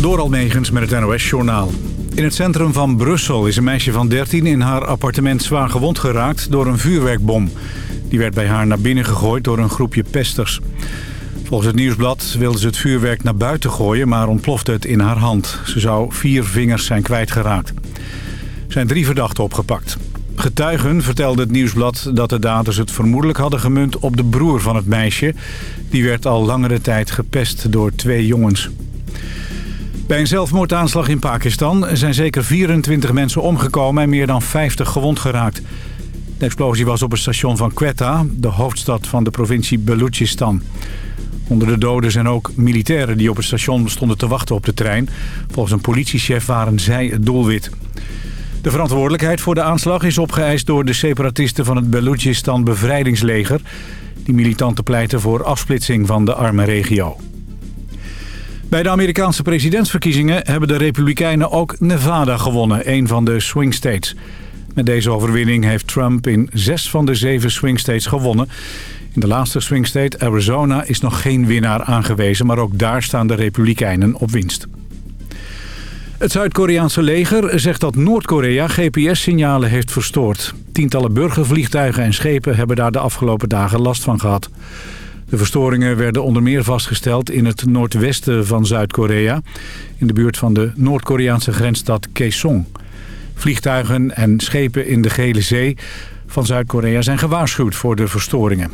Door Almegens met het NOS-journaal. In het centrum van Brussel is een meisje van 13 in haar appartement zwaar gewond geraakt door een vuurwerkbom. Die werd bij haar naar binnen gegooid door een groepje pesters. Volgens het Nieuwsblad wilde ze het vuurwerk naar buiten gooien, maar ontplofte het in haar hand. Ze zou vier vingers zijn kwijtgeraakt. Er zijn drie verdachten opgepakt. Getuigen vertelden het Nieuwsblad dat de daders het vermoedelijk hadden gemunt op de broer van het meisje. Die werd al langere tijd gepest door twee jongens. Bij een zelfmoordaanslag in Pakistan zijn zeker 24 mensen omgekomen en meer dan 50 gewond geraakt. De explosie was op het station van Quetta, de hoofdstad van de provincie Balochistan. Onder de doden zijn ook militairen die op het station stonden te wachten op de trein. Volgens een politiechef waren zij het doelwit. De verantwoordelijkheid voor de aanslag is opgeëist door de separatisten van het Balochistan Bevrijdingsleger. Die militanten pleiten voor afsplitsing van de arme regio. Bij de Amerikaanse presidentsverkiezingen hebben de Republikeinen ook Nevada gewonnen, een van de swing states. Met deze overwinning heeft Trump in zes van de zeven swing states gewonnen. In de laatste swing state, Arizona, is nog geen winnaar aangewezen... maar ook daar staan de Republikeinen op winst. Het Zuid-Koreaanse leger zegt dat Noord-Korea GPS-signalen heeft verstoord. Tientallen burgervliegtuigen en schepen hebben daar de afgelopen dagen last van gehad. De verstoringen werden onder meer vastgesteld in het noordwesten van Zuid-Korea... in de buurt van de Noord-Koreaanse grensstad Kaesong. Vliegtuigen en schepen in de Gele Zee van Zuid-Korea zijn gewaarschuwd voor de verstoringen.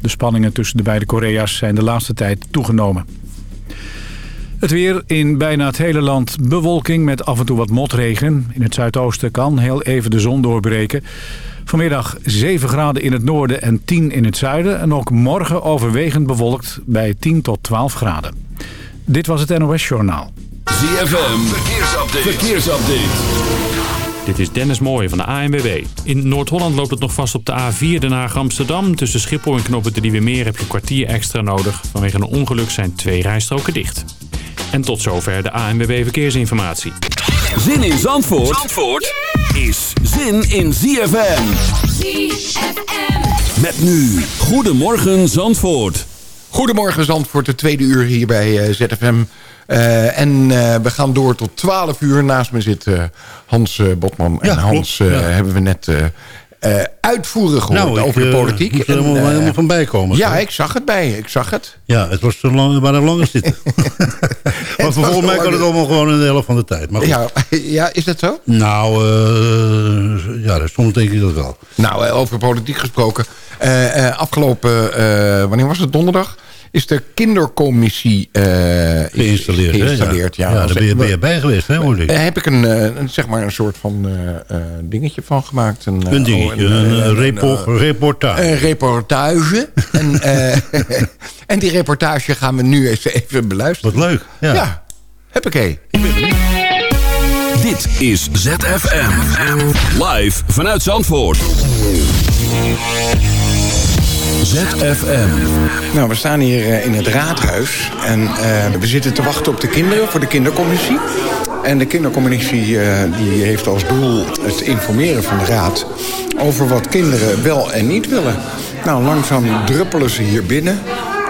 De spanningen tussen de beide Korea's zijn de laatste tijd toegenomen. Het weer in bijna het hele land bewolking met af en toe wat motregen. In het zuidoosten kan heel even de zon doorbreken. Vanmiddag 7 graden in het noorden en 10 in het zuiden. En ook morgen overwegend bewolkt bij 10 tot 12 graden. Dit was het NOS Journaal. ZFM, verkeersupdate. verkeersupdate. Dit is Dennis Mooij van de ANWB. In Noord-Holland loopt het nog vast op de A4 Den Haag-Amsterdam. Tussen Schiphol en Knoppen de Nieuwe Meer heb je een kwartier extra nodig. Vanwege een ongeluk zijn twee rijstroken dicht. En tot zover de ANWB Verkeersinformatie. Zin in Zandvoort, Zandvoort is zin in ZFM. ZFM. Met nu, Goedemorgen Zandvoort. Goedemorgen Zandvoort, de tweede uur hier bij uh, ZFM. Uh, en uh, we gaan door tot 12 uur. Naast me zit Hans Botman. Ja, en Hans ja. hebben we net uitvoerig gehoord Nou, ik, over de eh, politiek. moest er En, helemaal, eh, helemaal van bijkomen. ja, zo. ik zag het bij. Ik zag het. ja, het was zo lang, maar lang is dit. maar volgens mij kan het allemaal gewoon in de helft van de tijd. Maar goed. Ja, ja, is dat zo? Nou, eh, ja, soms denk ik dat wel. Nou, eh, over politiek gesproken. Eh, eh, afgelopen, eh, wanneer was het? Donderdag? Is de kindercommissie eh, is- Geïnstalleerd. hè? geïnstalleerd, ja. daar ben je, ben je bij geweest, hè, hoor ik. Daar heb ik een, eh, een, zeg maar een soort van eh, eh, dingetje van gemaakt. Een, eh, Een dingetje, oh, een, eh, een repo- reportage. Een reportage. en, eh, en die reportage gaan we nu eens even beluisteren. Wat leuk. Ja. Ja, huppakee. Dit is ZFM. Live vanuit Zandvoort. ZFM. Nou, we staan hier eh, in het raadhuis. En eh, we zitten te wachten op de kinderen voor de kindercommissie. En de kindercommissie eh, die heeft als doel het informeren van de raad... over wat kinderen wel en niet willen. Nou, langzaam druppelen ze hier binnen.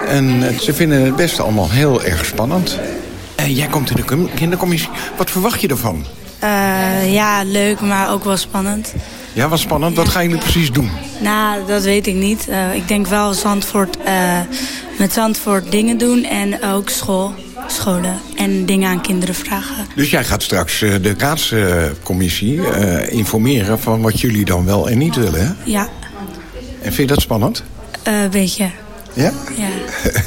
En ze vinden het best allemaal heel erg spannend. En jij komt in de kindercommissie. Wat verwacht je ervan? Eh, ja, leuk, maar ook wel spannend. Ja, wat spannend. Wat gaan jullie precies doen? Nou, dat weet ik niet. Eh, ik denk wel Zandvoort, eh, met Zandvoort dingen doen en ook school, scholen en dingen aan kinderen vragen. Dus jij gaat straks eh, de raadscommissie informeren... van wat jullie dan wel en niet willen, hè? Ja, En vind je dat spannend? weet je. Ja? Ja,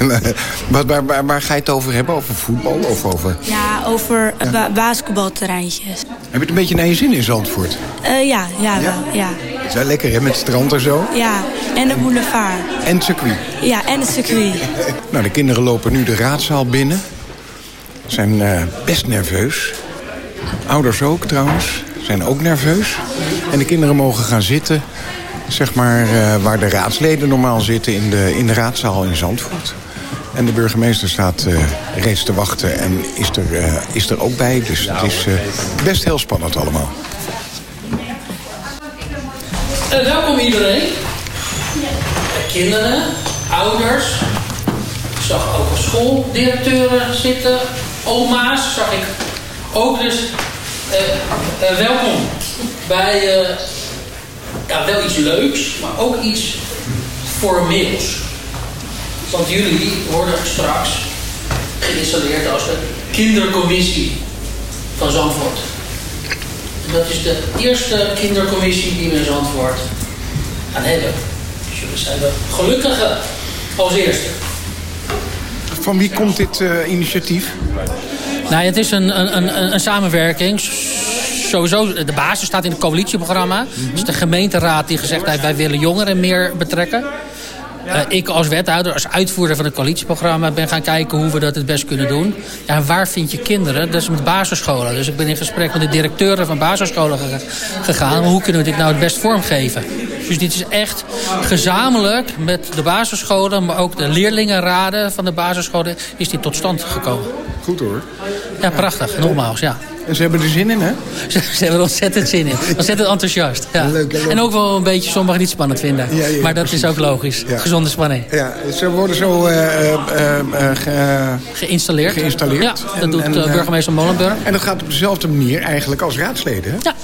waar, waar, waar, waar ga je het over hebben? Over voetbal of over... ja over eh, ba- basketbalterreintjes. Heb je het een beetje naar je zin in Zandvoort? Eh, ja, ja, wel, ja. Het is wel lekker, hè? Met het strand en zo. Ja, en de boulevard. En het circuit. Ja, en het circuit. Nou, de kinderen lopen nu de raadzaal binnen. Zijn eh, best nerveus. Ouders ook, trouwens. Zijn ook nerveus. En de kinderen mogen gaan zitten... zeg maar, eh, waar de raadsleden normaal zitten... in de, in de raadzaal in Zandvoort. En de burgemeester staat eh, reeds te wachten en is er, eh, is er ook bij. Dus het is best heel spannend allemaal. Welkom iedereen. Kinderen, ouders. Ik zag ook schooldirecteuren zitten. oma's zag ik ook. Dus welkom bij ja, wel iets leuks, maar ook iets formeels. Want jullie worden straks geïnstalleerd als de kindercommissie van Zandvoort. En dat is de eerste kindercommissie die we in Zandvoort gaan hebben. Dus jullie zijn de gelukkige als eerste. Van wie komt dit uh, initiatief? Nou, het is een, een, een, een samenwerking. Sowieso, de basis staat in het coalitieprogramma. Mm -hmm. Is de gemeenteraad die gezegd heeft... wij willen jongeren meer betrekken. Uh, ik als wethouder, als uitvoerder van het coalitieprogramma... ben gaan kijken hoe we dat het best kunnen doen. Ja, waar vind je kinderen? Dat is met basisscholen. Dus ik ben in gesprek met de directeuren van basisscholen gegaan. Hoe kunnen we dit nou het best vormgeven? Dus dit is echt gezamenlijk met de basisscholen... maar ook de leerlingenraden van de basisscholen... is dit tot stand gekomen. Goed hoor. Ja, prachtig. Nogmaals, ja. En ze hebben er zin in, hè? Ze, ze hebben er ontzettend zin in. Ontzettend enthousiast. Ja. Leuk, leuk. En ook wel een beetje sommigen niet spannend vinden. Ja, ja, maar dat precies. is ook logisch. Gezonde spanning. Ja, ze worden zo uh, uh, ge, geïnstalleerd. geïnstalleerd. Ja, dat En- doet en, eh, burgemeester Molenburg. En dat gaat op dezelfde manier eigenlijk als raadsleden, hè? Ja.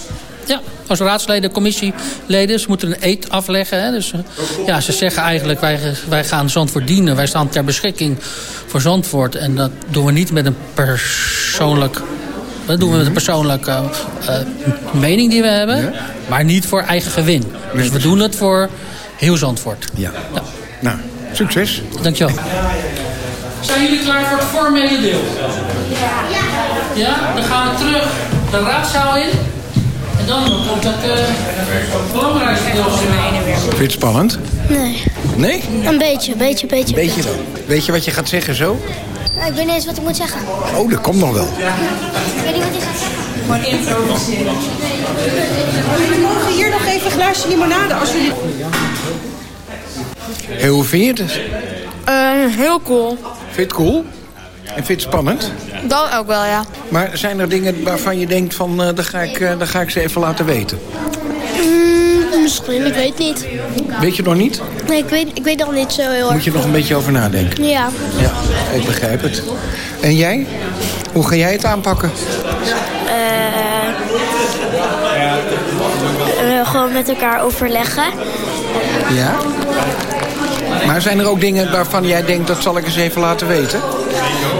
Ja, als raadsleden, commissieleden, ze moeten een eed afleggen. Hè. Dus, eh, ja, ze zeggen eigenlijk, wij, wij gaan Zandvoort dienen. Wij staan ter beschikking voor Zandvoort. En dat doen we niet met een persoonlijk... Dat doen we met een persoonlijke eh, eh, mening die we hebben. Maar niet voor eigen gewin. Dus we doen het voor heel Zandvoort. Ja. Nou, succes. Dankjewel. Zijn jullie klaar voor het formele deel? Ja. Ja, dan gaan we terug de raadzaal in. En dan komt het uh, belangrijkste deel van de Vind je het spannend? Nee, Nee? een beetje, beetje, beetje. Weet je dan? Weet je wat je gaat zeggen zo? Ja, Ik weet niet eens wat ik moet zeggen. Oh, dat komt nog wel. Ik weet niet wat ik ga zeggen. Gewoon improviseren. Jullie mogen hier nog even een glaasje limonade als jullie... Hey, hoe vind je het? Uh, heel cool. Vind je het cool? En vind je het spannend? Dan ook wel, ja. Maar zijn er dingen waarvan je denkt van, eh dan, ga ik, eh, dan ga ik ze even laten weten? Mm, misschien, ik weet niet. Weet je nog niet? Nee, ik weet, ik weet nog niet zo heel Moet erg. je nog een beetje over nadenken. Ja. Ja, ik begrijp het. En jij? Hoe ga jij het aanpakken? Uh, gewoon met elkaar overleggen. Ja? Maar zijn er ook dingen waarvan jij denkt, dat zal ik eens even laten weten?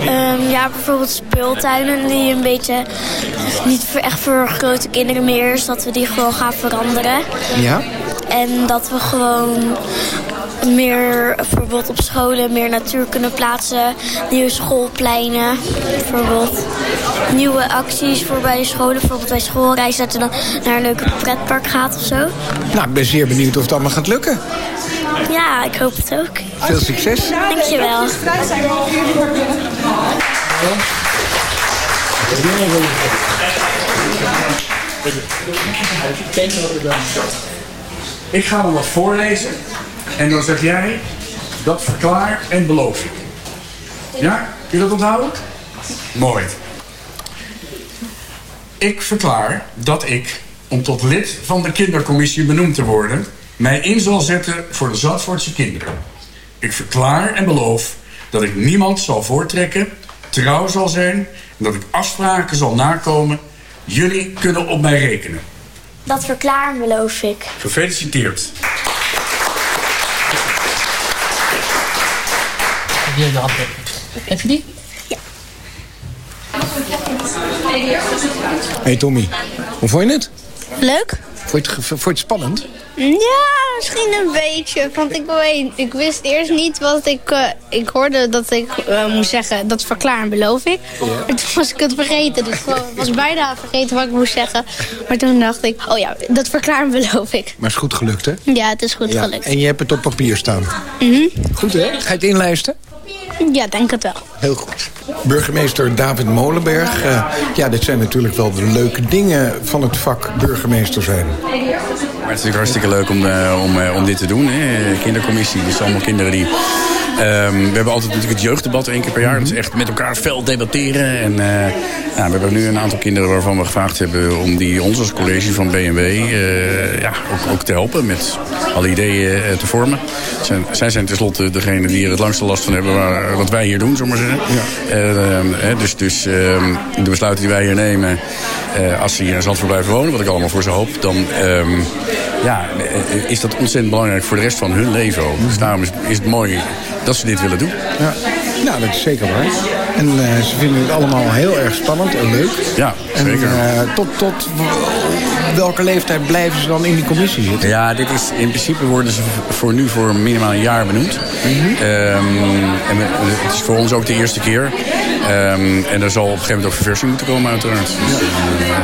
Um, ja, bijvoorbeeld speeltuinen die een beetje niet echt voor grote kinderen meer is. Dat we die gewoon gaan veranderen. Ja? En dat we gewoon meer bijvoorbeeld op scholen meer natuur kunnen plaatsen. Nieuwe schoolpleinen bijvoorbeeld. Nieuwe acties voor bij de scholen. Bijvoorbeeld bij schoolreis dat je dan naar een leuke pretpark gaat of zo. Nou, ik ben zeer benieuwd of het allemaal gaat lukken. Ja, ik hoop het ook. Veel succes. Dankjewel. Ik ga dan wat voorlezen. En dan zeg jij, dat verklaar en beloof ik. Ja? Kun je dat onthouden? Mooi. Ik verklaar dat ik, om tot lid van de kindercommissie benoemd te worden... mij in zal zetten voor de Zandvoortse kinderen. Ik verklaar en beloof dat ik niemand zal voortrekken, trouw zal zijn... en dat ik afspraken zal nakomen. Jullie kunnen op mij rekenen. Dat verklaar beloof ik. Gefeliciteerd. Heb je de handtekening? Heb je die? Hey Tommy, hoe vond je het? Leuk? Vond je het, ge- vond je het spannend? Ja, misschien een beetje. Want ik, weet, ik wist eerst niet wat ik... eh, ik hoorde dat ik eh, moest zeggen, dat verklaar en beloof ik. Maar toen was ik het vergeten. Dus ik was bijna vergeten wat ik moest zeggen. Maar toen dacht ik, oh ja, dat verklaar en beloof ik. Maar is goed gelukt, hè? Ja, het is goed Ja. gelukt. En je hebt het op papier staan. Mhm. Goed, hè? Ga je het inlijsten? Ja, denk het wel. Heel goed. Burgemeester David Molenberg. eh, ja, dit zijn natuurlijk wel de leuke dingen van het vak burgemeester zijn. Maar het is natuurlijk hartstikke leuk om, eh, om, eh, om dit te doen. Hè. Kindercommissie, dus allemaal kinderen die Ehm, we hebben altijd natuurlijk het jeugddebat één keer per jaar. Dat is echt met elkaar fel debatteren. En uh, ja, we hebben nu een aantal kinderen waarvan we gevraagd hebben... om die ons als college van BMW uh, ja, ook, ook, te helpen met alle ideeën uh, te vormen. Zijn, zij zijn tenslotte degene die er het langste last van hebben... Waar, wat wij hier doen, zullen we maar zeggen. Ja. dus dus ehm, de besluiten die wij hier nemen... als ze hier in Zandvoort blijven wonen, wat ik allemaal voor ze hoop... dan ja, is dat ontzettend belangrijk voor de rest van hun leven ook. Dus daarom is, is het mooi dat ze dit willen doen. Ja, nou, dat is zeker waar. En uh, ze vinden het allemaal heel erg spannend en leuk. Ja, zeker. En, uh, tot, tot welke leeftijd blijven ze dan in die commissie zitten? Ja, dit is, in principe worden ze voor nu voor minimaal een jaar benoemd. Mm -hmm. um, en het is voor ons ook de eerste keer. Um, en er zal op een gegeven moment ook verversing moeten komen uiteraard. Dus, ja.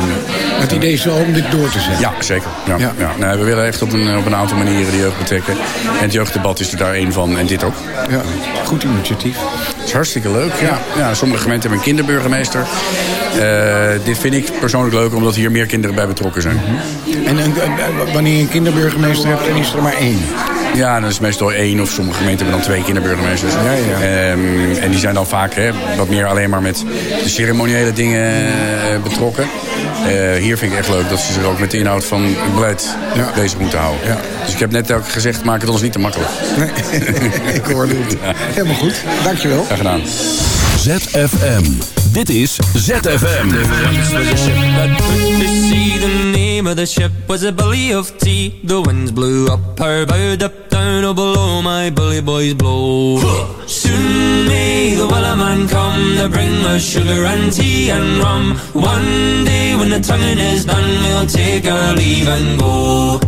uh, het idee is wel om dit door te zetten. Ja, zeker. Ja, ja. ja. We willen echt op een, op een aantal manieren de jeugd betrekken. En het jeugddebat is er daar één van en dit ook. Ja, goed initiatief. Het is hartstikke leuk, ja. ja sommige gemeenten hebben een kinderburgemeester. Uh, dit vind ik persoonlijk leuk, omdat hier meer kinderen bij betrokken zijn. Mm -hmm. En, en wanneer je een kinderburgemeester hebt, dan is er maar één? Ja, dat is meestal één of sommige gemeenten hebben dan twee kinderburgemeesters. Ja, ja. Um, en die zijn dan vaak hè, wat meer alleen maar met de ceremoniële dingen uh, betrokken. Uh, hier vind ik echt leuk dat ze zich ook met de inhoud van het beleid ja. bezig moeten houden. Ja. Dus ik heb net ook gezegd, maak het ons niet te makkelijk. Nee, ik hoorde het. Ja. Helemaal goed. Dankjewel. Graag gedaan. ZFM. Dit is ZFM. The name of the ship was a belly of tea. The winds blew up her bow, up down, oh below my bully boys blow. Soon may the wellerman come to bring us sugar and tea and rum. One day when the tonguing is done, we'll take our leave and go.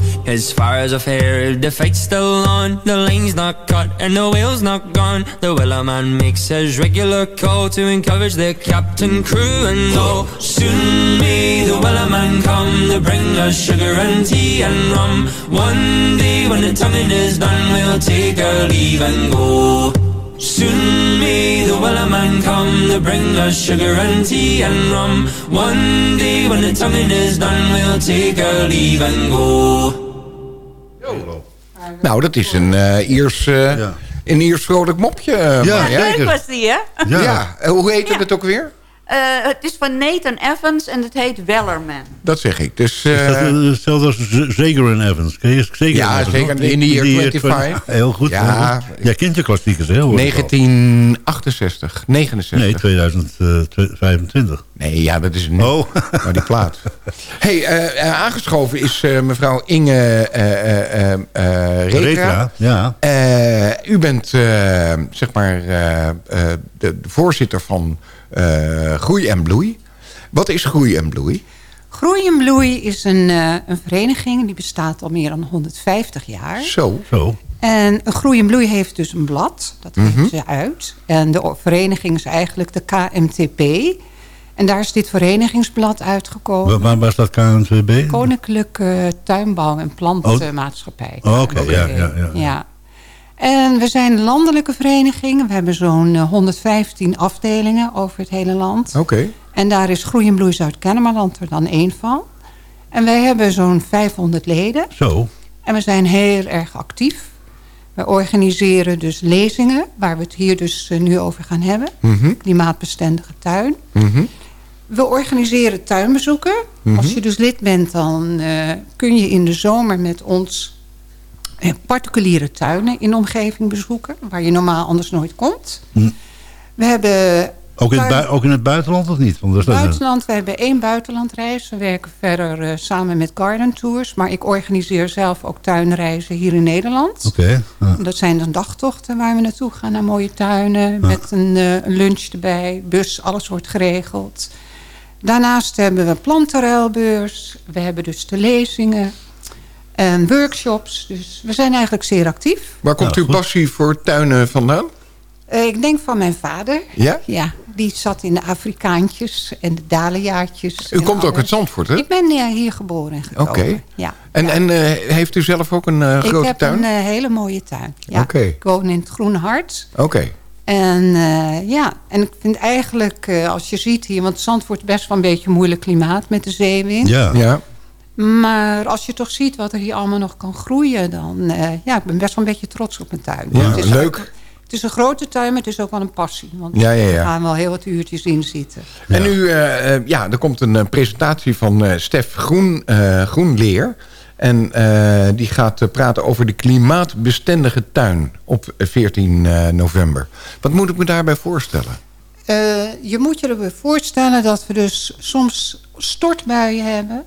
as far as I've heard, the fight's still on The lane's not cut and the whale's not gone The wellerman makes his regular call To encourage the captain, crew and all Soon may the wellerman come To bring us sugar and tea and rum One day when the tonguing is done We'll take our leave and go Soon may the wellerman come to bring us sugar and tea and rum. One day when the tonguing is done, we'll take our leave and go. Nou, dat is een uh, Iers, uh, ja. een Iers vrolijk mopje. Uh, ja, ja, leuk was die, hè? Ja. ja. Hoe heet het ook weer? Uh, het is van Nathan Evans en het heet Wellerman. Dat zeg ik. Dus, uh, is dat hetzelfde als Zeker en Evans? Ken je zeker ja, Evans, zeker. In de year 25. Heel goed. Ja, Jij kent de klassiekers, hè? 1968, 69. Nee, 2025. Nee, ja, dat is niet. Oh. Maar die plaat. hey, uh, aangeschoven is uh, mevrouw Inge Retra. Retra. ja. u bent, zeg maar, de, de voorzitter van... Uh, groei en Bloei. Wat is Groei en Bloei? Groei en Bloei is een, uh, een vereniging die bestaat al meer dan 150 jaar. Zo. Zo. En Groei en Bloei heeft dus een blad, dat geeft mm -hmm. ze uit. En de vereniging is eigenlijk de KMTP. En daar is dit verenigingsblad uitgekomen. Waar, waar was dat KNVB? Koninklijke Tuinbouw en Plantenmaatschappij. Oh, oké, ja, ja, ja. ja. En we zijn een landelijke vereniging. We hebben zo'n eh, 115 afdelingen over het hele land. Oké. En daar is Groei en Bloei Zuid-Kennemerland er dan één van. En wij hebben zo'n 500 leden. Zo. En we zijn heel erg actief. We organiseren dus lezingen, waar we het hier dus eh, nu over gaan hebben. Mhm. Klimaatbestendige tuin. Mhm. We organiseren tuinbezoeken. Mhm. Als je dus lid bent, dan eh, kun je in de zomer met ons eh, particuliere tuinen in de omgeving bezoeken. Waar je normaal anders nooit komt. Hm. We hebben Ook in, het ook in het buitenland of niet? Want staat- buitenland. We hebben één buitenlandreis. We werken verder eh, samen met Garden Tours. Maar ik organiseer zelf ook tuinreizen hier in Nederland. Oké. ja. Dat zijn dan dagtochten waar we naartoe gaan naar mooie tuinen. Met een, eh, een lunch erbij, bus, alles wordt geregeld. Daarnaast hebben we plantenruilbeurs. We hebben dus de lezingen en workshops. Dus we zijn eigenlijk zeer actief. Waar komt uw passie voor tuinen vandaan? Eh, ik denk van mijn vader. Ja? Ja, die zat in de Afrikaantjes en de dahliaatjes. U komt ook uit Zandvoort, hè? Ik ben eh, hier geboren en Oké. getogen. Ja. En, en eh, heeft u zelf ook een eh, ik grote heb tuin? een hele mooie tuin. Ja. Oké. Ik woon in het Groene Hart. Oké. En eh, ja, en ik vind eigenlijk, eh, als je ziet hier... want Zandvoort is best wel een beetje een moeilijk klimaat met de zeewind. Ja. Ja. Maar als je toch ziet wat er hier allemaal nog kan groeien... dan, eh, ja, ik ben best wel een beetje trots op mijn tuin. Ja, het is leuk. ook- het is een grote tuin, maar het is ook wel een passie. Want Ja, ja, ja. er gaan wel heel wat uurtjes in zitten. En nu, eh, eh, ja, er komt een presentatie van eh, Stef Groen, eh, Groenleer. En eh, die gaat praten over de klimaatbestendige tuin op eh, 14 eh, november. Wat moet ik me daarbij voorstellen? Eh, je moet je erbij voorstellen dat we dus soms stortbuien hebben.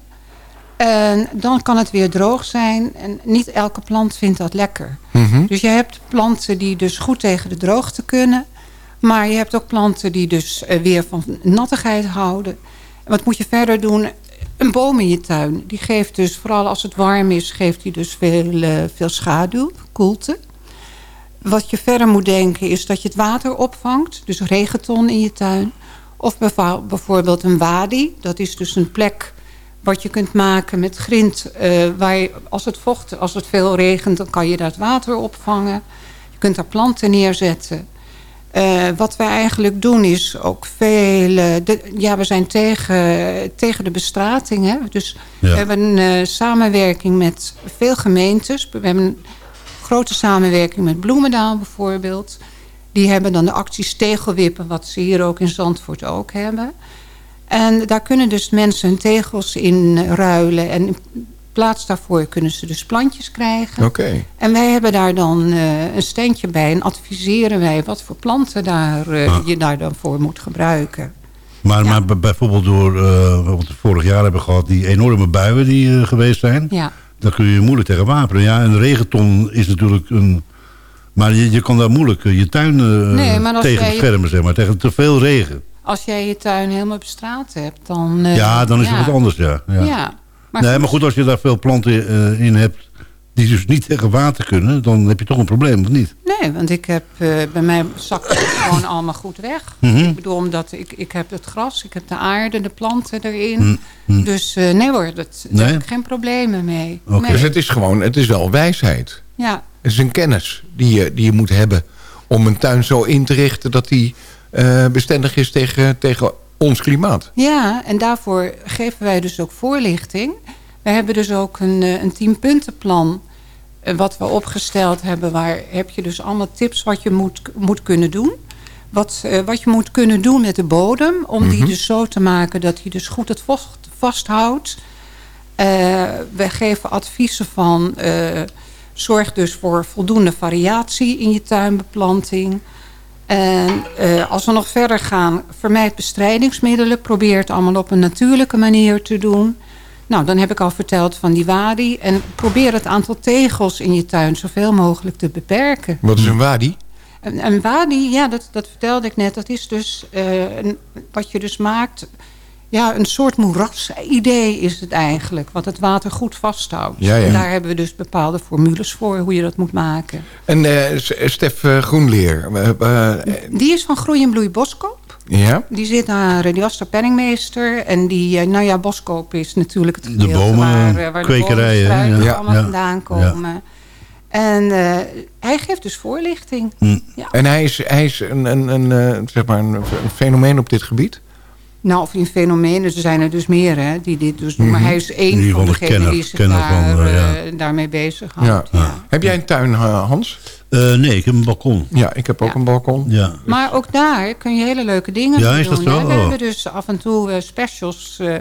En dan kan het weer droog zijn. En niet elke plant vindt dat lekker. Mhm. Dus je hebt planten die dus goed tegen de droogte kunnen. Maar je hebt ook planten die dus eh, weer van nattigheid houden. En wat moet je verder doen? Een boom in je tuin. Die geeft dus, vooral als het warm is, geeft die dus veel, eh, veel schaduw, koelte. Wat je verder moet denken is dat je het water opvangt. Dus regenton in je tuin. Of bijvoorbeeld een wadi. Dat is dus een plek wat je kunt maken met grind. eh, waar je, als het vocht, als het veel regent, dan kan je daar het water opvangen. Je kunt daar planten neerzetten. Eh, wat wij eigenlijk doen is ook veel... de- ja, we zijn tegen, tegen de bestrating. Hè? Dus Ja. we hebben een eh, samenwerking met veel gemeentes. We hebben een grote samenwerking met Bloemendaal bijvoorbeeld. Die hebben dan de acties tegelwippen... wat ze hier ook in Zandvoort ook hebben. En daar kunnen dus mensen hun tegels in ruilen. En in plaats daarvoor kunnen ze dus plantjes krijgen. Oké. En wij hebben daar dan eh, een standje bij en adviseren wij wat voor planten daar, eh, Ah. je daar dan voor moet gebruiken. Maar, maar bijvoorbeeld door, eh, wat we vorig jaar hebben gehad, die enorme buien die geweest zijn. Ja. Daar kun je moeilijk tegen wapenen. Ja, een regenton is natuurlijk een... Maar je, je kan daar moeilijk je tuin Nee, maar tegen jij- beschermen, zeg maar. Tegen te veel regen. Als jij je tuin helemaal bestraat hebt, dan... eh, ja, dan is ja. het wat anders, ja. ja. Ja, maar nee, goed. maar goed, als je daar veel planten eh, in hebt die dus niet tegen water kunnen... dan heb je toch een probleem, of niet? Nee, want ik heb eh, bij mij zakt het gewoon allemaal goed weg. Mhm. Ik bedoel, omdat ik, ik heb het gras, ik heb de aarde, de planten erin. Mhm. Dus eh, nee hoor, dat, daar Nee? heb ik geen problemen mee. Dus Nee. het is gewoon, het is wel wijsheid. Ja, Het is een kennis die je, die je moet hebben om een tuin zo in te richten... dat die eh, bestendig is tegen, tegen ons klimaat. Ja, en daarvoor geven wij dus ook voorlichting. We hebben dus ook een, eh, een tienpuntenplan eh, wat we opgesteld hebben. Waar heb je dus allemaal tips wat je moet, moet kunnen doen. Wat, wat je moet kunnen doen met de bodem. Om die Mhm. dus zo te maken dat hij dus goed het vocht vasthoudt. Eh, we geven adviezen van... zorg dus voor voldoende variatie in je tuinbeplanting... En eh, als we nog verder gaan, vermijd bestrijdingsmiddelen. Probeer het allemaal op een natuurlijke manier te doen. Nou, dan heb ik al verteld van die wadi. En probeer het aantal tegels in je tuin zoveel mogelijk te beperken. Wat is een wadi? Een, een wadi, ja, dat, dat vertelde ik net. Dat is dus eh, een, wat je dus maakt... Ja, een soort moeras-idee is het eigenlijk. Wat het water goed vasthoudt. Ja, ja. En daar hebben we dus bepaalde formules voor hoe je dat moet maken. En eh, S- Stef eh, Groenleer, eh, eh, Die is van Groei en Bloei Boskoop. Ja? Die zit daar, die was de penningmeester. En die, eh, nou ja, Boskoop is natuurlijk het De gedeelte bomen, waar, eh, waar de kwekerijen, bomen, struiken ja. allemaal Ja. vandaan komen. En eh, hij geeft dus voorlichting. Hm. Ja. En hij is, hij is een, een, een, eh, zeg maar een, een fenomeen op dit gebied? Nou, of in fenomenen, er zijn er dus meer hè, die dit dus doen. Maar Mhm. hij is één van degenen die zich daar, van, eh, ja. eh, daarmee bezig Ja. houdt. Heb jij een tuin, eh, Hans? Eh, nee, ik heb een balkon. Ja, ik heb ook een balkon. Ja. Maar ook daar kun je hele leuke dingen Ja, mee is dat doen. zo? We Oh. hebben dus af en toe eh, specials... eh,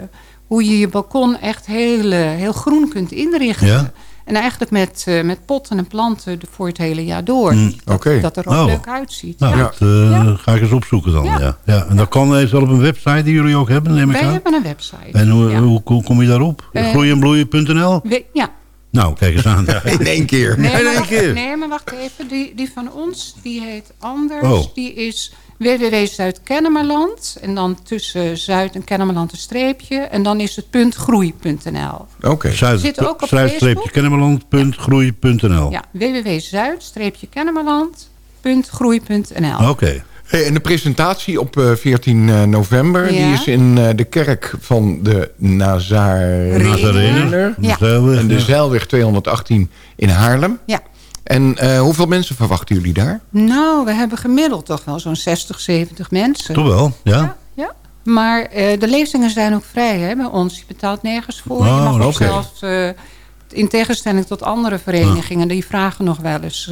hoe je je balkon echt heel, eh, heel groen kunt inrichten. En eigenlijk met, eh, met potten en planten de- voor het hele jaar door. Mm. Dat, Oké. dat er ook Oh. leuk uitziet. Nou, ja. dat eh, ga ik eens opzoeken dan. Ja. Ja. Ja. En dat kan eventueel op een website die jullie ook hebben, neem ik Wij aan. hebben een website. En hoe, ja. hoe, hoe kom je daarop? Eh, Groeienbloeien.nl? Ja. Nou, kijk eens aan. In één keer. Nee, In maar één wacht, keer. nee, maar wacht even. Die, die van ons, die heet anders. Oh. Die is www.zuid-Kennemerland. En dan tussen Zuid en Kennemerland een streepje. En dan is het punt groei.nl. Oké. Zuid, Zit ook op Zuid-streepje kennemerland.groei.nl. Ja, www.zuid-kennemerland.groei.nl. Oké. Hey, en de presentatie op eh, 14 eh, november... die is in eh, de kerk van de Nazarenen. Nazarener. Ja. En de. Zeilweg 218 in Haarlem. Ja. En eh, hoeveel mensen verwachten jullie daar? Nou, we hebben gemiddeld toch wel zo'n 60, 70 mensen. Toch wel, ja. Ja. Maar eh, de lezingen zijn ook vrij hè, bij ons. Je betaalt nergens voor. Oh, je mag ook zelfs, eh, in tegenstelling tot andere verenigingen... die vragen nog wel eens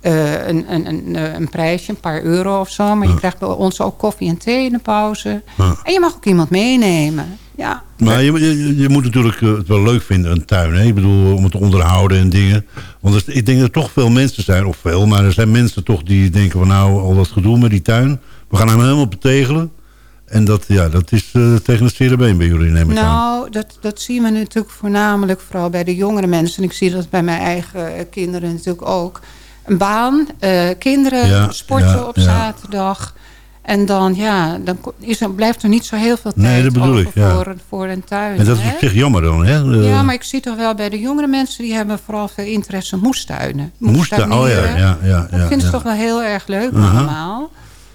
eh, een, een, een, eh, een prijsje, een paar euro of zo. Maar je krijgt bij ons ook koffie en thee in de pauze. En je mag ook iemand meenemen. Ja, Maar je, je, je moet natuurlijk eh, het wel leuk vinden, een tuin. Hè? Ik bedoel, om het te onderhouden en dingen. Want er- ik denk dat er toch veel mensen zijn, of veel... maar er zijn mensen toch die denken van nou, al dat gedoe met die tuin... we gaan hem helemaal betegelen. En dat, ja, dat is tegen het zere been bij jullie, neem ik aan. Nou, dat, dat zien we natuurlijk voornamelijk vooral bij de jongere mensen. En ik zie dat bij mijn eigen kinderen natuurlijk ook. Een baan, eh, kinderen, Ja, sporten ja, op ja. zaterdag. En dan, ja, dan is er, blijft er niet zo heel veel Nee, tijd dat bedoel ik, voor, voor een tuin. En dat is op zich jammer dan, hè? Ja, maar ik zie toch wel bij de jongere mensen... die hebben vooral veel interesse in moestuinen. Moestuin, oh ja, ja, ja. Dat vinden ze ja. toch wel heel erg leuk Aha. allemaal.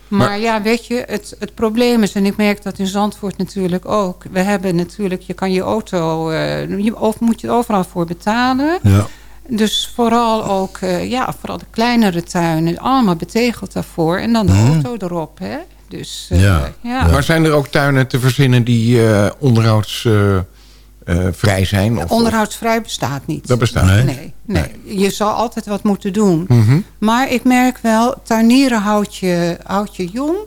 Maar, ja, weet je, het, het probleem is... en ik merk dat in Zandvoort natuurlijk ook... we hebben natuurlijk, je kan je auto... eh, je, of moet je overal voor betalen. Ja. Dus vooral ook, eh, ja, vooral de kleinere tuinen... allemaal betegeld daarvoor. En dan de Mhm. auto erop, hè. Dus eh, Ja. ja. Maar zijn er ook tuinen te verzinnen die eh onderhoudsvrij zijn? Of, Onderhoudsvrij bestaat niet. Dat bestaat nee. niet? Nee, nee. Je zal altijd wat moeten doen. Mhm. Maar ik merk wel, tuinieren houdt je, houdt je jong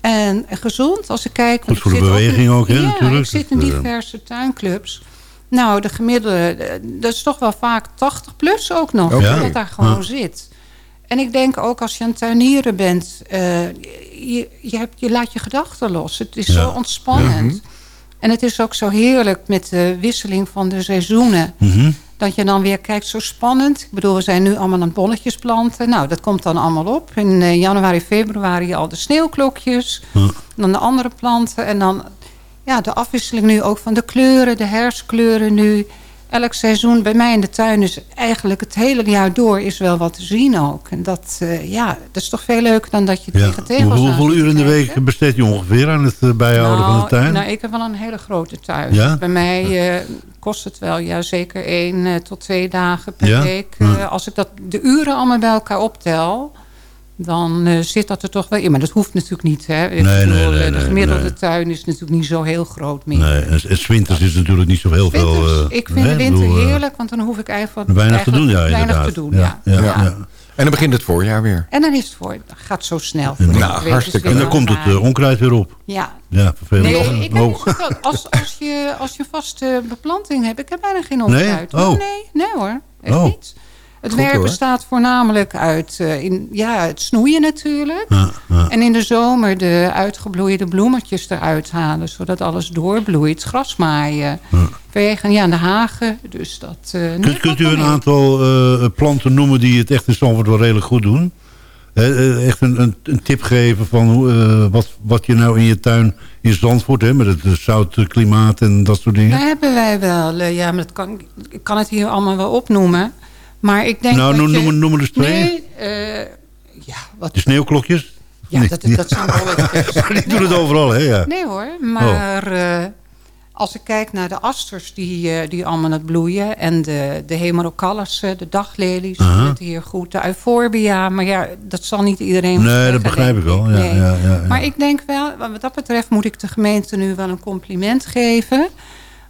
en gezond. Als ik kijk, want voor ik de beweging in- ook, hè, ja, natuurlijk. ik zit in diverse tuinclubs. Nou, de gemiddelde, eh, dat is toch wel vaak 80 plus ook nog. Dat daar gewoon zit. En ik denk ook als je aan het tuinieren bent, eh, je, je, hebt, je laat je gedachten los. Het is Ja. zo ontspannend. Ja. En het is ook zo heerlijk met de wisseling van de seizoenen. Mhm. Dat je dan weer kijkt, zo spannend. Ik bedoel, we zijn nu allemaal aan het bolletjes planten. Nou, dat komt dan allemaal op. In eh, januari, februari al de sneeuwklokjes. Dan de andere planten. En dan ja, de afwisseling nu ook van de kleuren, de herfstkleuren nu. Elk seizoen bij mij in de tuin is eigenlijk het hele jaar door is wel wat te zien ook. En dat, eh, ja, dat is toch veel leuker dan dat je Ja. tegen tegels aan Hoeveel uren in te de week besteed je ongeveer aan het eh, bijhouden van de Nou, tuin? Nou, ik heb wel een hele grote tuin. Ja? Bij mij eh, kost het wel ja, zeker één tot twee dagen per Ja? week. Ja. Als ik dat, de uren allemaal bij elkaar optel... dan eh, zit dat er toch wel in. Maar dat hoeft natuurlijk niet. Hè. Ik Nee, bedoel, nee, nee, eh, de gemiddelde nee. tuin is natuurlijk niet zo heel groot meer. Nee, en, 's winters is natuurlijk niet zo heel veel... Eh, ik vind de winter bedoel, eh, heerlijk, want dan hoef ik eigenlijk, Weinig te doen, ja, weinig inderdaad. te doen. Ja. ja, Ja. ja. En dan begint het voorjaar weer. En dan is het voor, het gaat zo snel. Het weet is hartstikke weer en dan komt het eh, onkruid weer op. Ja. Ja, vervelend. Nee, ik Oh. Als, als, je, als je vaste beplanting hebt, ik heb bijna geen onkruid. Nee? Oh. Oh, nee, nee hoor, echt Oh. niet. Het Goed, werk bestaat voornamelijk uit eh, in, ja, het snoeien natuurlijk. Ja, ja. En in de zomer de uitgebloeide bloemetjes eruit halen, zodat alles doorbloeit. Gras maaien, vegen, ja, de hagen. Dus dat, nee, Kunt, kunt u een aantal eh, planten noemen die het echt in Zandvoort wel redelijk goed doen? Echt een, een, een tip geven van hoe, wat, wat je nou in je tuin in Zandvoort... Hè, met het eh, zoute klimaat en dat soort dingen. Daar hebben wij wel, ja, maar dat kan, ik kan het hier allemaal wel opnoemen. Maar ik denk nou, noem, je- noem, noem er twee. Nee, eh, ja, wat De sneeuwklokjes? Ja, Nee, dat, dat zijn bolletjes. die doen het overal, hè? Ja. Nee hoor, maar eh, als ik kijk naar de asters die, eh, die allemaal aan het bloeien... en de, de hemerocallussen, de daglelies, het hier goed. De euforbia, maar ja, dat zal niet iedereen Nee, zeggen, dat begrijp ik wel. Ja, ja, ja. Maar ik denk wel, wat dat betreft moet ik de gemeente nu wel een compliment geven.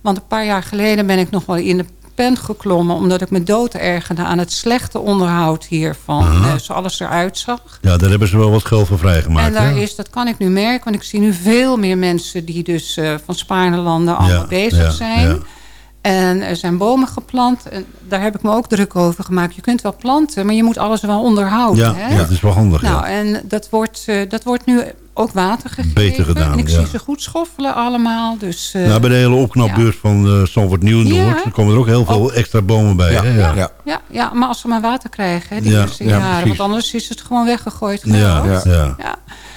Want een paar jaar geleden ben ik nog wel in de pen geklommen... omdat ik me dood ergerde aan het slechte onderhoud hiervan. Aha. zoals alles eruit zag. ja, daar hebben ze wel wat geld voor vrijgemaakt. En daar hè? is, dat kan ik nu merken, want ik zie nu veel meer mensen die dus eh, van Spaarne-landen allemaal Ja, bezig ja, zijn. ja. En er zijn bomen geplant. En daar heb ik me ook druk over gemaakt. Je kunt wel planten, maar je moet alles wel onderhouden. Ja, hè? ja, dat is wel handig. Nou, ja. en dat wordt, eh, dat wordt nu ook water gegeven. Beter gedaan, En ik ja. zie ze goed schoffelen allemaal. Dus, eh, nou, bij de hele opknapbeurt van uh, Zandvoort Nieuw-Noord... Ja. komen er ook heel veel extra bomen bij. Ja, hè? Ja. ja. ja, ja, maar als ze maar water krijgen, hè, die Ja, eerste jaren. Want anders is het gewoon weggegooid. Ja, ja. ja. Ja.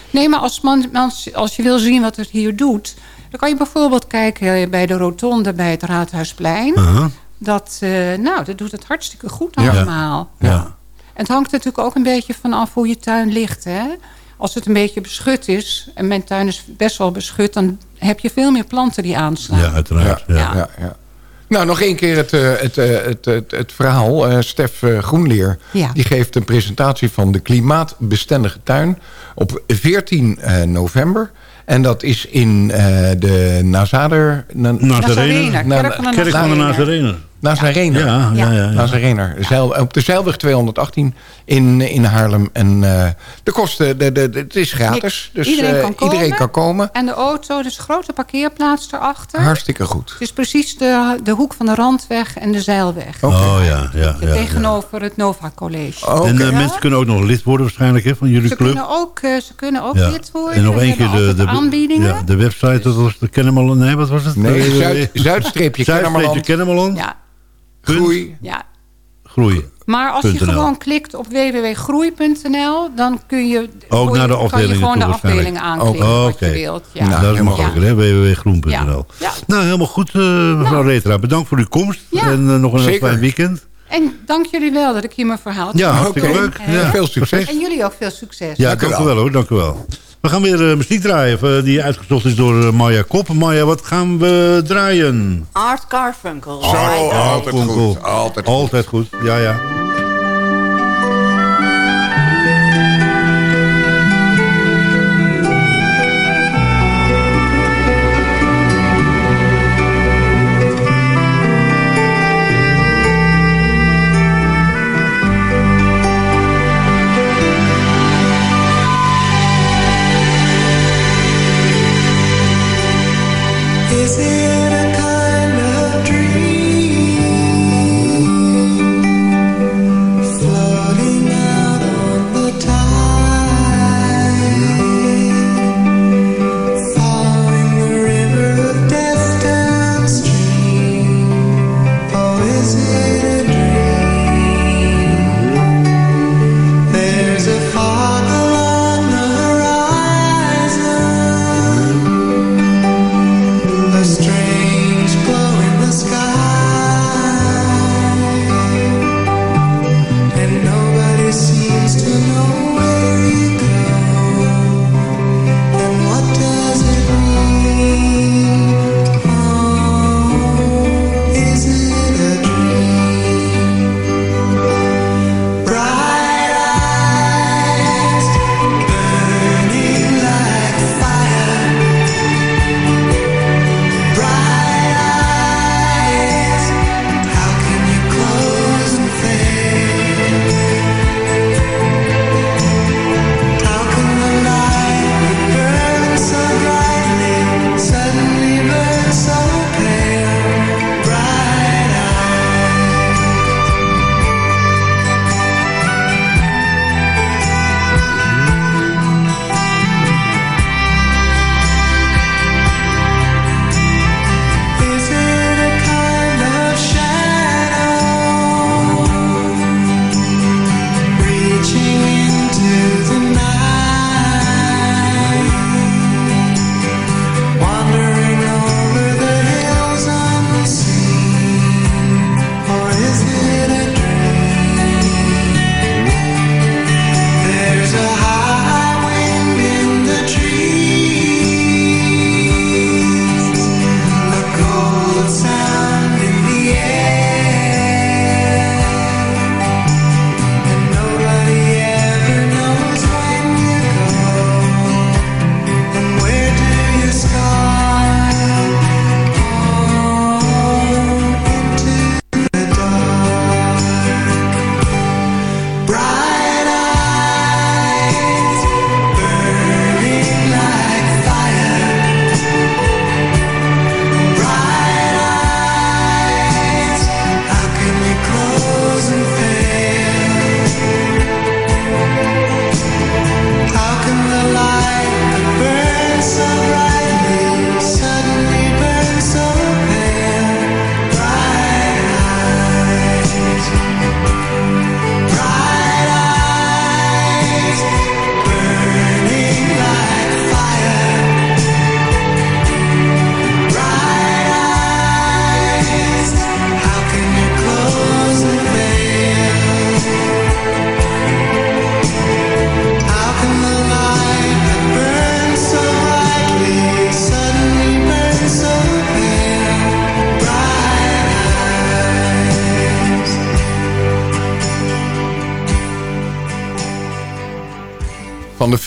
Nee, maar als, man, als, als je wil zien wat het hier doet... dan kan je bijvoorbeeld kijken bij de rotonde bij het Raadhuisplein. Aha. Dat, eh, nou, dat doet het hartstikke goed Ja. allemaal. Ja. En het hangt natuurlijk ook een beetje vanaf hoe je tuin ligt. Hè? Als het een beetje beschut is, en mijn tuin is best wel beschut... dan heb je veel meer planten die aanslaan. ja, uiteraard. Ja. Ja. Ja, ja. Nou, nog één keer het, eh, het, eh, het, het, het verhaal. Eh, Stef Groenleer Ja. die geeft een presentatie van de klimaatbestendige tuin op 14 eh, november. En dat is in eh, de Nazader... Na, Nazarener, Na- Kerk van de Kerk Nazarener. Nazarener. Nazarener. Ja, ja, ja. ja. Nazarener. Zeil, op de Zeilweg 218 in, in Haarlem. En eh, de kosten, de, de, de- het is gratis. Dus iedereen, eh, kan komen. iedereen kan komen. En de auto, dus een grote parkeerplaats erachter. Hartstikke goed. Het is precies de, de hoek van de Randweg en de Zeilweg. Oké. Oh ja, ja. ja, ja. tegenover het Nova College. En eh, Ja. mensen kunnen ook nog lid worden waarschijnlijk hè, van jullie Ze club. kunnen ook, eh, ze kunnen ook Ja. lid worden. En nog één keer de, de, aanbiedingen. ja, de website, dat was de Kennemerland. Nee, wat was het? Nee, Zuid, Zuidstreepje Zuidstreepje Kennemerland. Kennemerland. Ja, Groei. ja. Groei. Maar als je gewoon klikt op www.groei.nl, dan kun je, Ook naar de kan je gewoon toe de waarschijnlijk. afdelingen aanklikken Oh, wat oké. je wilt. Ja. Nou, dat is helemaal makkelijker, hè? www.groen.nl. Ja. Ja. Nou, helemaal goed, eh, mevrouw Retra. Bedankt voor uw komst. Ja. En eh, nog een Zeker. fijn weekend. En dank jullie wel dat ik hier mijn verhaal Ja, hartstikke leuk. Veel succes. En jullie ook veel succes. Ja, Dank u dank u wel. wel hoor, dank u wel. We gaan weer eh, muziek draaien eh, die uitgezocht is door eh, Maya Kop. Maya, wat gaan we draaien? Art Garfunkel. Zo, on. altijd goed. Altijd goed. Altijd goed, ja, ja.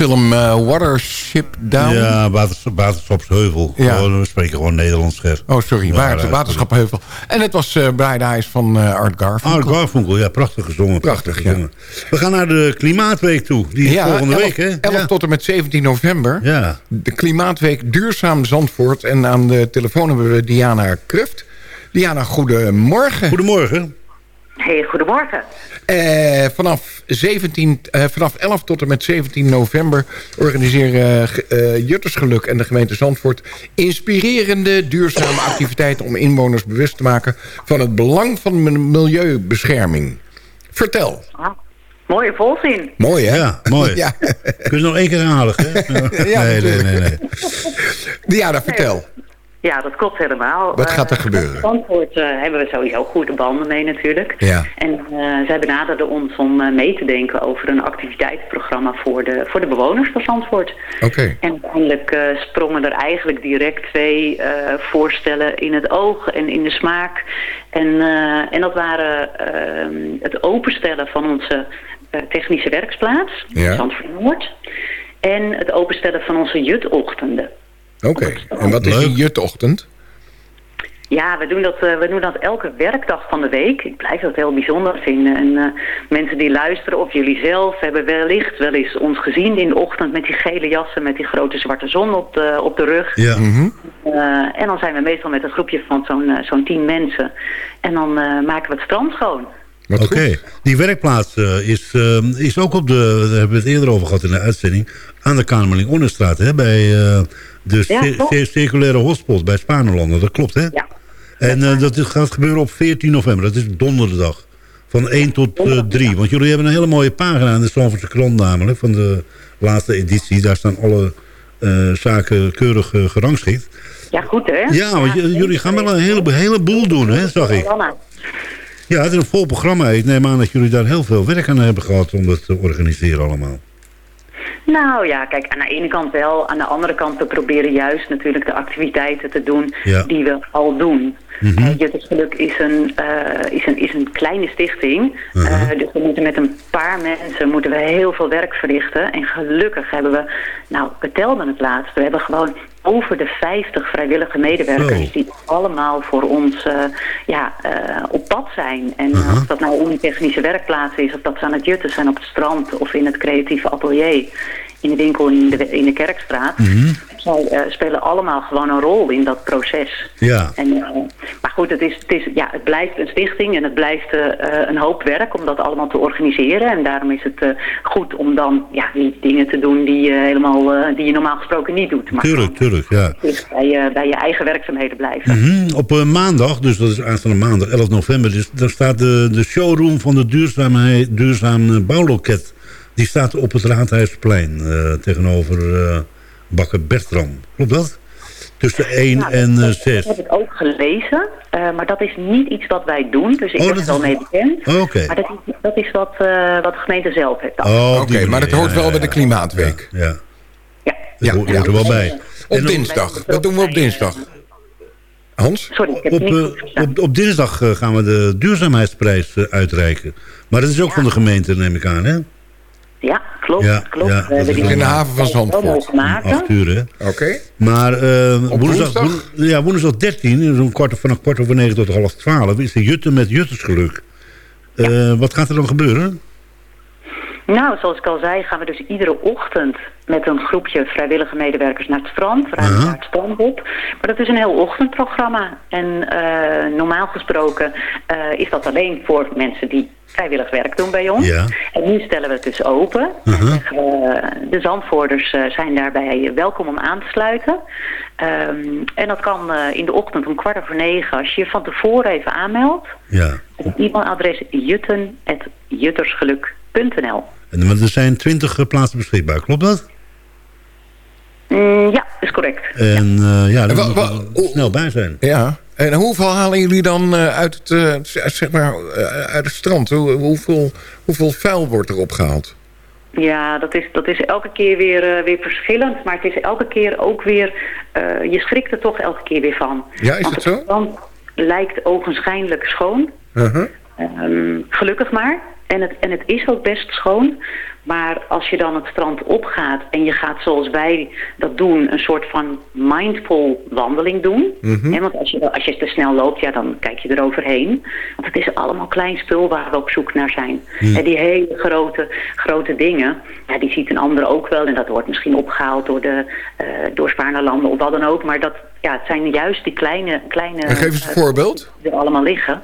Film eh, Watership Down. Ja, waters, Waterschapsheuvel. Ja. Gewoon, we spreken gewoon Nederlands. Ger. Oh, sorry. Ja, Water, ja, Waterschapsheuvel. En het was eh Bride Eyes van eh, Art Garfunkel. Art Garfunkel, ja, prachtig gezongen. Prachtig, gezongen. We gaan naar de Klimaatweek toe. Die is volgende 11, week, hè? 11 Ja. tot en met 17 november. Ja. De Klimaatweek Duurzaam Zandvoort. En aan de telefoon hebben we Diana Kruft. Diana, goedemorgen. Goedemorgen. Hey, goedemorgen. Eh, vanaf, 17, eh, vanaf 11 tot en met 17 november organiseren eh, Juttersgeluk en de gemeente Zandvoort inspirerende duurzame activiteiten om inwoners bewust te maken van het belang van milieubescherming. Vertel. Ah, mooie volzin. Mooi, hè? Ja, mooi. ja. Kun je nog één keer aanhalen, hè? Ja, nee, nee, nee, nee. Diana, vertel. Ja, dat klopt helemaal. Wat gaat er Eh, gebeuren? Zandvoort eh, hebben we sowieso goede banden mee natuurlijk. Ja. En eh, zij benaderden ons om mee te denken over een activiteitsprogramma voor de, voor de bewoners van Zandvoort. Oké. En uiteindelijk sprongen er eigenlijk direct twee voorstellen in het oog en in de smaak. En, en dat waren eh, het openstellen van onze technische werksplaats, Ja. Zandvoort Noord. En het openstellen van onze jutochtenden. Oké. En wat is een jutochtend? Ja, we doen, dat, eh, we doen dat elke werkdag van de week. Ik blijf dat heel bijzonder vinden. En eh, mensen die luisteren, of jullie zelf, hebben wellicht wel eens ons gezien in de ochtend met die gele jassen, met die grote zwarte zon op de, op de rug. Ja. Eh, en dan zijn we meestal met een groepje van zo'n zo'n tien mensen. En dan eh, maken we het strand schoon. Oké, die werkplaats eh, is, is ook op de, daar hebben we het eerder over gehad in de uitzending, aan de Kamerling Onnestraat, hè, bij eh, de Ja, circulaire hotspot bij Spanelanden. Dat klopt, hè? Ja. En eh, dat is- gaat gebeuren op 14 november, dat is donderdag. Van 1 tot eh, 3. Want jullie hebben een hele mooie pagina in de Zandvoortse krant namelijk, van de laatste editie. Daar staan alle eh, zaken keurig gerangschikt. Ja, goed hè? Ja, want jullie gaan wel een hele, heleboel doen, hè, zag ik. Ja, het is een vol programma. Ik neem aan dat jullie daar heel veel werk aan hebben gehad om dat te organiseren allemaal. Nou ja, kijk, aan de ene kant wel. Aan de andere kant, we proberen juist natuurlijk de activiteiten te doen Ja. die we al doen. Mhm. Eh, Juttersgeluk is een, eh, is, een, is een kleine stichting. Uh-huh. Eh, dus we moeten met een paar mensen moeten we heel veel werk verrichten. En gelukkig hebben we, nou, we telden het laatst. We hebben gewoon over de 50 vrijwillige medewerkers Zo. die allemaal voor ons ja, op pad zijn. En Uh-huh. of dat nou in die technische werkplaats is, of dat ze aan het jutten zijn op het strand of in het creatieve atelier. In de winkel in de, in de Kerkstraat. Mhm. Zij eh, spelen allemaal gewoon een rol in dat proces. Ja. En, eh, maar goed, het, is, het, is, ja, het blijft een stichting en het blijft eh, een hoop werk om dat allemaal te organiseren. En daarom is het goed om dan ja, niet dingen te doen die, je helemaal, die je normaal gesproken niet doet. Maar Tuurlijk, tuurlijk, ja. dus bij, je bij je eigen werkzaamheden blijven. Mhm, Op maandag, dus dat is aanstaande maandag, 11 november... Dus, daar staat de, de showroom van de duurzaamheid, duurzaam bouwloket. Die staat op het Raadhuisplein tegenover bakker Bertram. Klopt dat? Tussen 1 Ja, en dat, 6. dat heb ik ook gelezen, eh, maar dat is niet iets wat wij doen. Dus ik Oh, ben dat er wel is- mee bekend. Oh, oké. Maar dat is, dat is wat, eh, wat de gemeente zelf heeft. Oh, Oké, maar dat hoort wel bij de Klimaatweek. Ja. Ja. Dat hoort, hoort er wel bij. Op En dinsdag. Wat doen we op dinsdag? Hans? Sorry, ik heb Op, het niet eh, goed op, op dinsdag eh, gaan we de duurzaamheidsprijs eh, uitreiken. Maar dat is ook van de gemeente, neem ik aan, hè? Ja, klopt. Ja, klopt. ja, We hebben die in de haven van Zandvoort. Acht uur, hè? Oké. Maar eh, woensdag, woensdag? woen- ja, woensdag 13, zo'n kwart, vanaf kwart over negen tot half twaalf... is de Jutten met Juttersgeluk. Eh, Wat gaat er dan gebeuren? Nou, zoals ik al zei, gaan we dus iedere ochtend met een groepje vrijwillige medewerkers naar het strand, ruim Aha. naar het strand op. Maar dat is een heel ochtendprogramma. En eh, normaal gesproken eh, is dat alleen voor mensen die vrijwillig werk doen bij ons. Ja. En nu stellen we het dus open. Zeggen we, de zandvoerders eh, zijn daarbij welkom om aan te sluiten. Ehm, en dat kan eh, in de ochtend om kwart over negen als je je van tevoren even aanmeldt. Ja. Het e-mailadres jutten.juttersgeluk.nl En, er zijn twintig plaatsen beschikbaar, klopt dat? Mm, ja, is correct. En eh, ja, daar moet er snel bij zijn. Ja. En hoeveel halen jullie dan eh, uit het, eh, zeg maar, eh, uit het strand? Hoe, hoeveel, hoeveel vuil wordt er opgehaald? Ja, dat is, dat is elke keer weer, weer verschillend. Maar het is elke keer ook weer... je schrikt er toch elke keer weer van. Ja, is Want het zo? strand lijkt ogenschijnlijk schoon. Uh-huh. Ehm, gelukkig maar. En het, en het is ook best schoon. Maar als je dan het strand opgaat en je gaat zoals wij dat doen, een soort van mindful wandeling doen. Hè, want als je, als je te snel loopt, ja, dan kijk je eroverheen. Want het is allemaal klein spul waar we op zoek naar zijn. Mhm. En die hele grote, grote dingen, ja, die ziet een ander ook wel. En dat wordt misschien opgehaald door, de, eh door Spaarnerlanden of wat dan ook. Maar dat, ja, het zijn juist die kleine... kleine En geef eens een eh, voorbeeld. Die er allemaal liggen.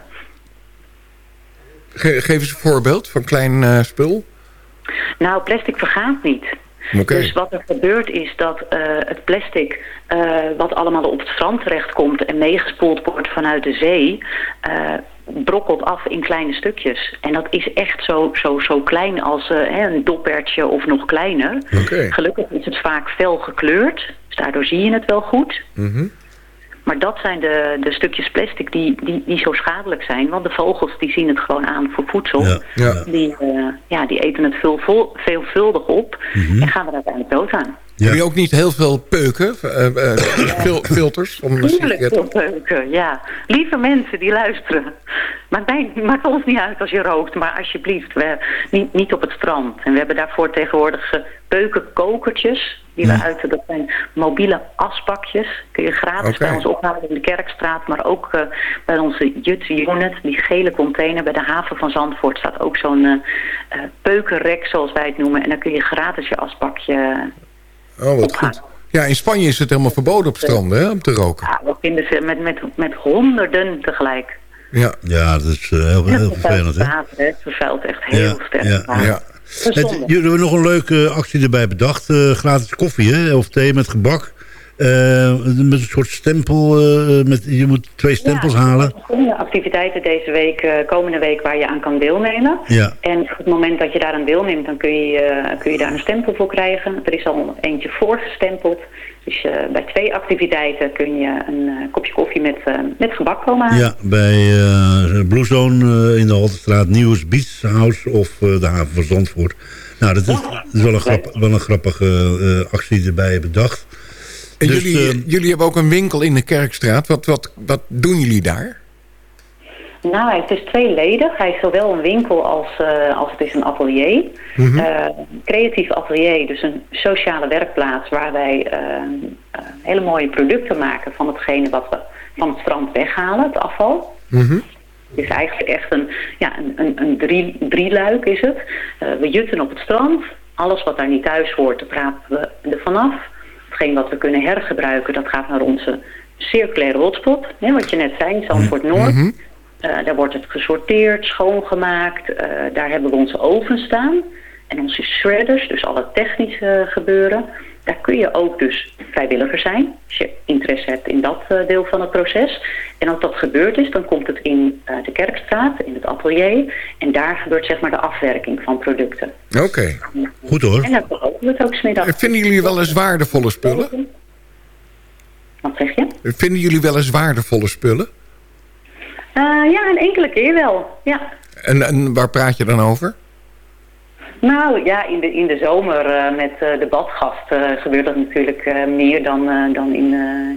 Ge- geef eens een voorbeeld van klein eh, spul. Nou, plastic vergaat niet. Dus wat er gebeurt is dat eh, het plastic eh, wat allemaal op het strand terechtkomt en meegespoeld wordt vanuit de zee, eh, brokkelt af in kleine stukjes. En dat is echt zo, zo, zo klein als hè, een doppertje of nog kleiner. Gelukkig is het vaak fel gekleurd, dus daardoor zie je het wel goed. Mhm. Maar dat zijn de, de stukjes plastic die, die, die zo schadelijk zijn. Want de vogels die zien het gewoon aan voor voedsel. Ja. Ja. Die, eh, ja, die eten het veel, vol- veelvuldig op Mhm. en gaan er uiteindelijk dood aan. Heb je ook niet heel veel peuken, fil- filters de Tuurlijk veel peuken, ja. Lieve mensen die luisteren. Maakt, mij, maakt ons niet uit als je rookt, maar alsjeblieft, we, niet, niet op het strand. En we hebben daarvoor tegenwoordig peukenkokertjes. Die we uiten, dat zijn mobiele asbakjes. Kun je gratis bij ons ophalen in de Kerkstraat. Maar ook eh, bij onze Jut Unit, die gele container bij de haven van Zandvoort... staat ook zo'n eh, eh, peukenrek, zoals wij het noemen. En dan kun je gratis je asbakje... Oh, wat goed. Ja, in Spanje is het helemaal verboden op stranden hè, om te roken. Ja, we vinden ze met, met, met honderden tegelijk. Ja, ja dat is heel, heel vervelend. Hè? Water, hè. Het vervuilt echt heel Ja, sterk. ja, ja. Het, jullie hebben nog een leuke actie erbij bedacht. eh, gratis koffie hè? of thee met gebak. Eh, met een soort stempel. eh, met, je moet twee stempels halen. verschillende activiteiten deze week, komende week, waar je aan kan deelnemen. Ja. En op het moment dat je daaraan deelneemt, dan kun je, kun je daar een stempel voor krijgen. Er is al eentje voorgestempeld. Dus eh, bij twee activiteiten kun je een eh, kopje koffie met, eh, met gebak komen halen. Ja, bij eh Blue Zone eh, in de Haltestraat, Nieuws Beach House of eh, de haven van Zandvoort. Nou, dat is, dat is wel, een grap, wel een grappige eh, actie erbij bedacht. En Dus, jullie, jullie hebben ook een winkel in de Kerkstraat. Wat, wat, wat doen jullie daar? Nou, het is tweeledig. Hij is zowel een winkel als, eh, als het is een atelier. Eh, creatief atelier, dus een sociale werkplaats waar wij eh, hele mooie producten maken van hetgene wat we van het strand weghalen, het afval. Mhm. Het is eigenlijk echt een, ja, een, een, een drie, drieluik is het. We jutten op het strand. Alles wat daar niet thuis hoort, daar praten we er vanaf. Hetgeen wat we kunnen hergebruiken, dat gaat naar onze circulaire hotspot. Hè, wat je net zei, Zandvoort Noord. Mhm. Eh, daar wordt het gesorteerd, schoongemaakt. Eh, daar hebben we onze oven staan. En onze shredders, dus alle technische gebeuren. Daar kun je ook dus vrijwilliger zijn. Als je interesse hebt in dat eh, deel van het proces. En als dat gebeurd is, dan komt het in de Kerkstraat, in het atelier. En daar gebeurt zeg maar de afwerking van producten. Oké. Goed hoor. En dan verkopen we het ook smiddag. Vinden jullie wel eens waardevolle spullen? Wat zeg je? Vinden jullie wel eens waardevolle spullen? Eh, ja, een enkele keer wel. Ja. En, en waar praat je dan over? Nou ja, in de, in de zomer eh, met eh, de badgast gebeurt dat natuurlijk meer dan, dan in,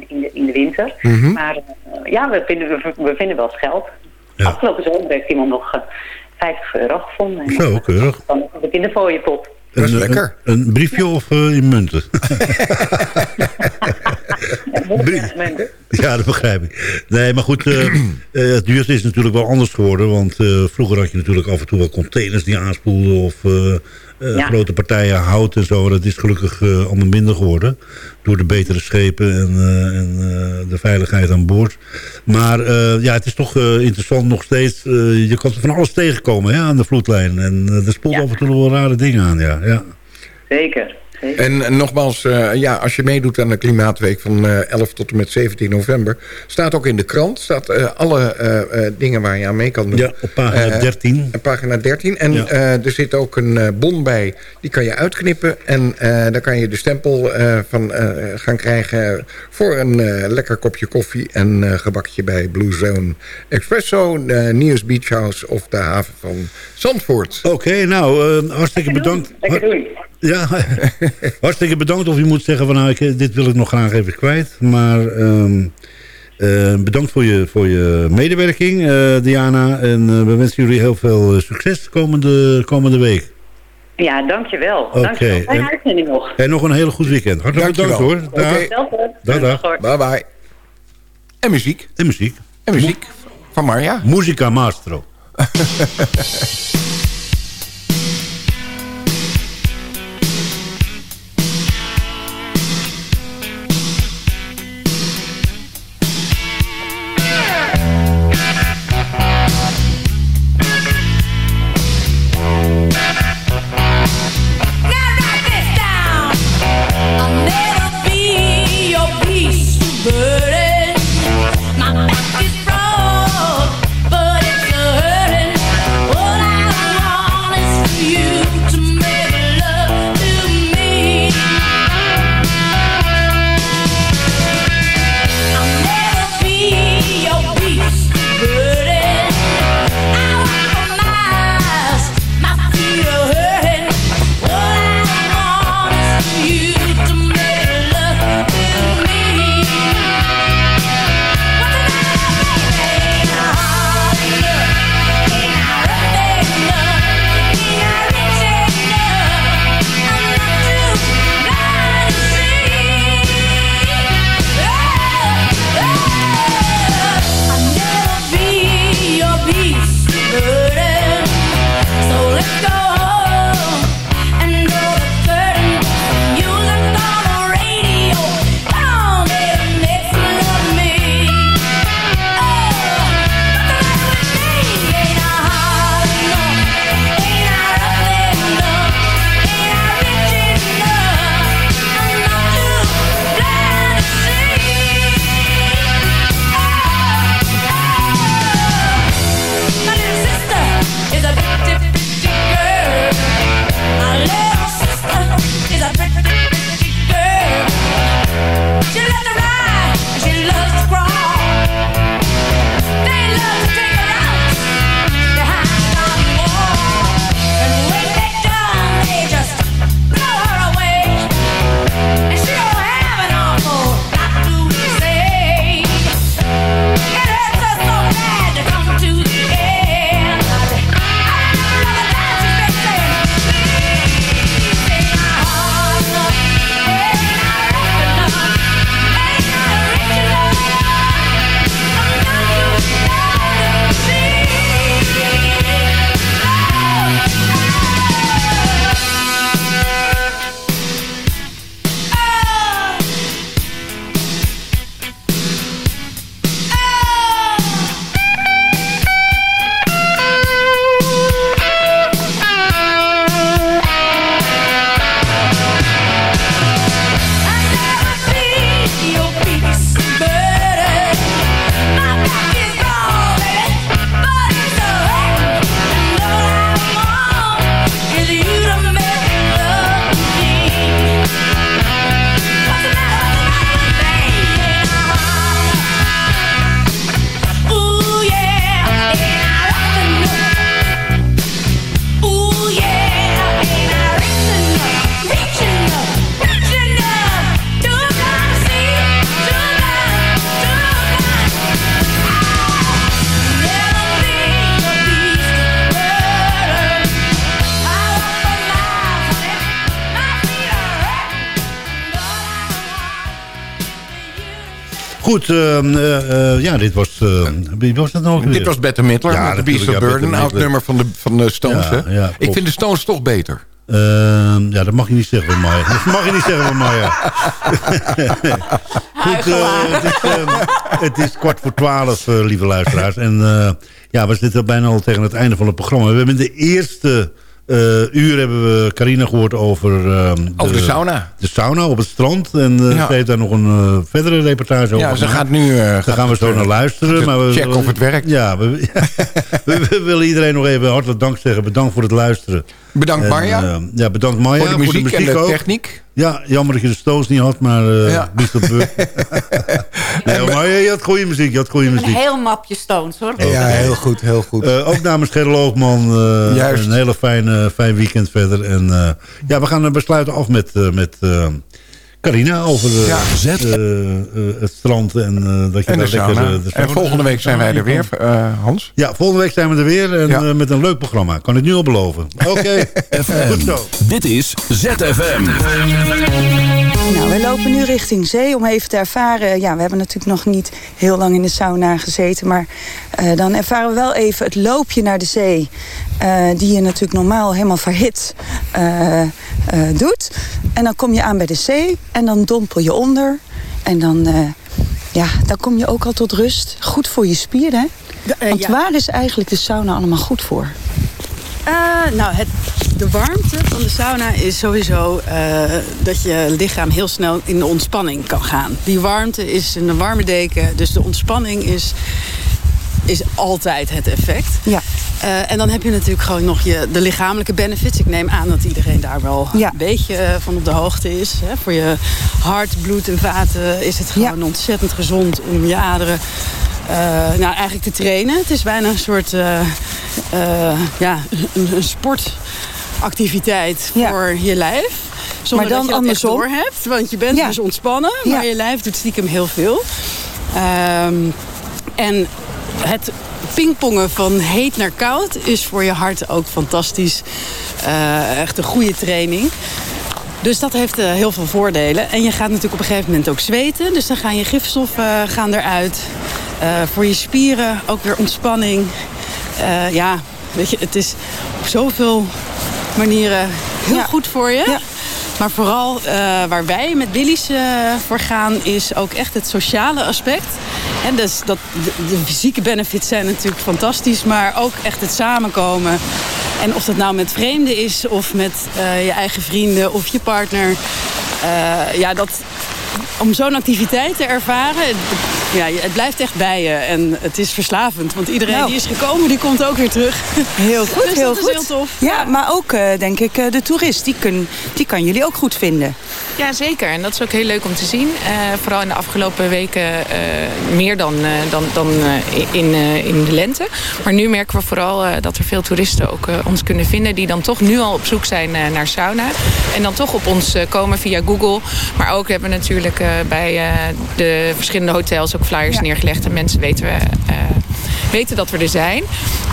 in, de, in de winter. Mhm. Maar ja, we vinden, we, we vinden wel geld. Afgelopen zomer heeft iemand nog eh, 50 euro gevonden. En Zo, dat- keurig. Dan heb ik in de fooiepot. Dat is lekker. Een, een briefje of eh, in munten? Ja, dat begrijp ik. Nee, maar goed, eh, eh, het duurste is natuurlijk wel anders geworden. Want eh, vroeger had je natuurlijk af en toe wel containers die aanspoelden... of Ja. grote partijen hout en zo. Dat is gelukkig eh, allemaal minder geworden. Door de betere schepen en, eh, en eh, de veiligheid aan boord. Maar eh, ja, het is toch eh, interessant nog steeds. eh, je kan van alles tegenkomen hè, aan de vloedlijn. En eh, er spoelt af en toe wel rare dingen aan, ja. ja. Zeker. En, en nogmaals, eh, ja, als je meedoet aan de Klimaatweek van eh 11 tot en met 17 november... staat ook in de krant, staat eh, alle eh, eh, dingen waar je aan mee kan doen. Ja, op pagina Eh, 13. en pagina 13. En Ja. eh, er zit ook een eh, bon bij, die kan je uitknippen. En eh daar kan je de stempel eh, van eh, gaan krijgen... voor een eh, lekker kopje koffie en eh, gebakje bij Blue Zone Expresso... Uh, Nieuws Beach House of de haven van Zandvoort. Oké, nou, eh, hartstikke bedankt. Lekker doen. Ja, hartstikke bedankt. Of je moet zeggen van nou, ik, dit wil ik nog graag even kwijt. Maar ehm, eh, bedankt voor je, voor je medewerking, eh, Diana. En eh, we wensen jullie heel veel eh, succes komende, komende week. Ja, dankjewel. Oké, Dankjewel. Fijne en- uitzending nog. En nog een hele goed weekend. Hartelijk bedankt hoor. Dag. Oké. Dag, dag. Bye bye. En muziek. En muziek. En muziek van Marja. Musica Mastro. Goed, ehm, eh, eh, ja, dit was... eh, wie was dat nou? Dit was Bette Midler Ja, met The Beast of Burden. Oud nummer van de, van de Stones. Ja, hè? ja, Ik vind de Stones toch beter. Ehm, ja, dat mag je niet zeggen van Maya. Dat mag je niet zeggen van Maya. Goed, eh, het, is, ehm, het is kwart voor twaalf, lieve luisteraars. En eh, ja, we zitten bijna al tegen het einde van het programma. We hebben in de eerste eh, uur hebben we Carina gehoord over... ehm, Over de sauna. De sauna op het strand. En eh, Ja. ze heeft daar nog een eh, verdere reportage over Ja, ze gaat nu... Daar gaan we zo naar luisteren. Maar we checken of het werkt. Ja, we, we, we willen iedereen nog even hartelijk dank zeggen. Bedankt voor het luisteren. Bedankt En, Marja. ja, bedankt Marja. Voor de muziek en de ook. techniek. Ja, jammer dat je de Stones niet had, maar eh Ja. Of Burden. nee, maar je, had goede muziek, je had goede Een muziek. heel mapje Stones, hoor. Ja, heel goed, heel goed. Eh, ook namens Gerrit Loogman eh, Juist. een hele fijn, eh, fijn weekend verder. En eh, ja, we gaan besluiten af met, eh, met eh, Carina over de, Ja. eh, eh, het strand en eh, dat je En de daar lekker de, de En volgende week zijn wij er weer, eh, Hans. Ja, volgende week zijn we er weer en, Ja. eh, met een leuk programma. Kan ik nu al beloven. Oké, goed zo. Dit is ZFM. Nou, we lopen nu richting zee om even te ervaren. Ja, we hebben natuurlijk nog niet heel lang in de sauna gezeten. Maar eh, dan ervaren we wel even het loopje naar de zee. eh, die je natuurlijk normaal helemaal verhit eh, eh, doet. En dan kom je aan bij de zee en dan dompel je onder. En dan, eh, ja, dan kom je ook al tot rust. Goed voor je spieren, hè? Want ja. waar is eigenlijk de sauna allemaal goed voor? Eh, nou, het, de warmte van de sauna is sowieso eh, dat je lichaam heel snel in de ontspanning kan gaan. Die warmte is een warme deken, dus de ontspanning is, is altijd het effect. Ja. Eh, en dan heb je natuurlijk gewoon nog je, de lichamelijke benefits. Ik neem aan dat iedereen daar wel een beetje eh, van op de hoogte is. Hè. Voor je hart, bloed en vaten is het gewoon ontzettend gezond om je aderen eh, nou, eigenlijk te trainen. Het is bijna een soort ja, een, een sportactiviteit voor je lijf. Zonder Maar dan dat je dat andersom. hebt. Want je bent dus ontspannen, maar je lijf doet stiekem heel veel. Ehm, en het pingpongen van heet naar koud is voor je hart ook fantastisch. Eh, echt een goede training. Dus dat heeft eh, heel veel voordelen. En je gaat natuurlijk op een gegeven moment ook zweten. Dus dan gaan je gifstoffen eh, gaan eruit. Voor je spieren ook weer ontspanning. Ja, weet je, het is op zoveel manieren heel goed voor je. Maar vooral waar wij met Billy's eh, voor gaan, is ook echt het sociale aspect. En dus dat, de, fysieke benefits zijn natuurlijk fantastisch, maar ook echt het samenkomen. En of dat nou met vreemden is, of met eh, je eigen vrienden of je partner. eh, ja, dat, om zo'n activiteit te ervaren, ja, het blijft echt bij je. En het is verslavend, want iedereen Nou. die is gekomen, die komt ook weer terug. Heel goed, Dus heel dat goed. is heel tof. Ja, maar ook eh, denk ik eh, de toerist, die, kun, die kan jullie ook goed vinden. Ja, zeker. En dat is ook heel leuk om te zien. Eh, vooral in de afgelopen weken eh, meer dan, eh, dan, dan eh, in, eh, in de lente. Maar nu merken we vooral eh, dat er veel toeristen ook eh, ons kunnen vinden... die dan toch nu al op zoek zijn eh, naar sauna. En dan toch op ons eh, komen via Google. Maar ook hebben we natuurlijk eh, bij eh, de verschillende hotels ook flyers neergelegd. En mensen weten... eh, weten dat we er zijn.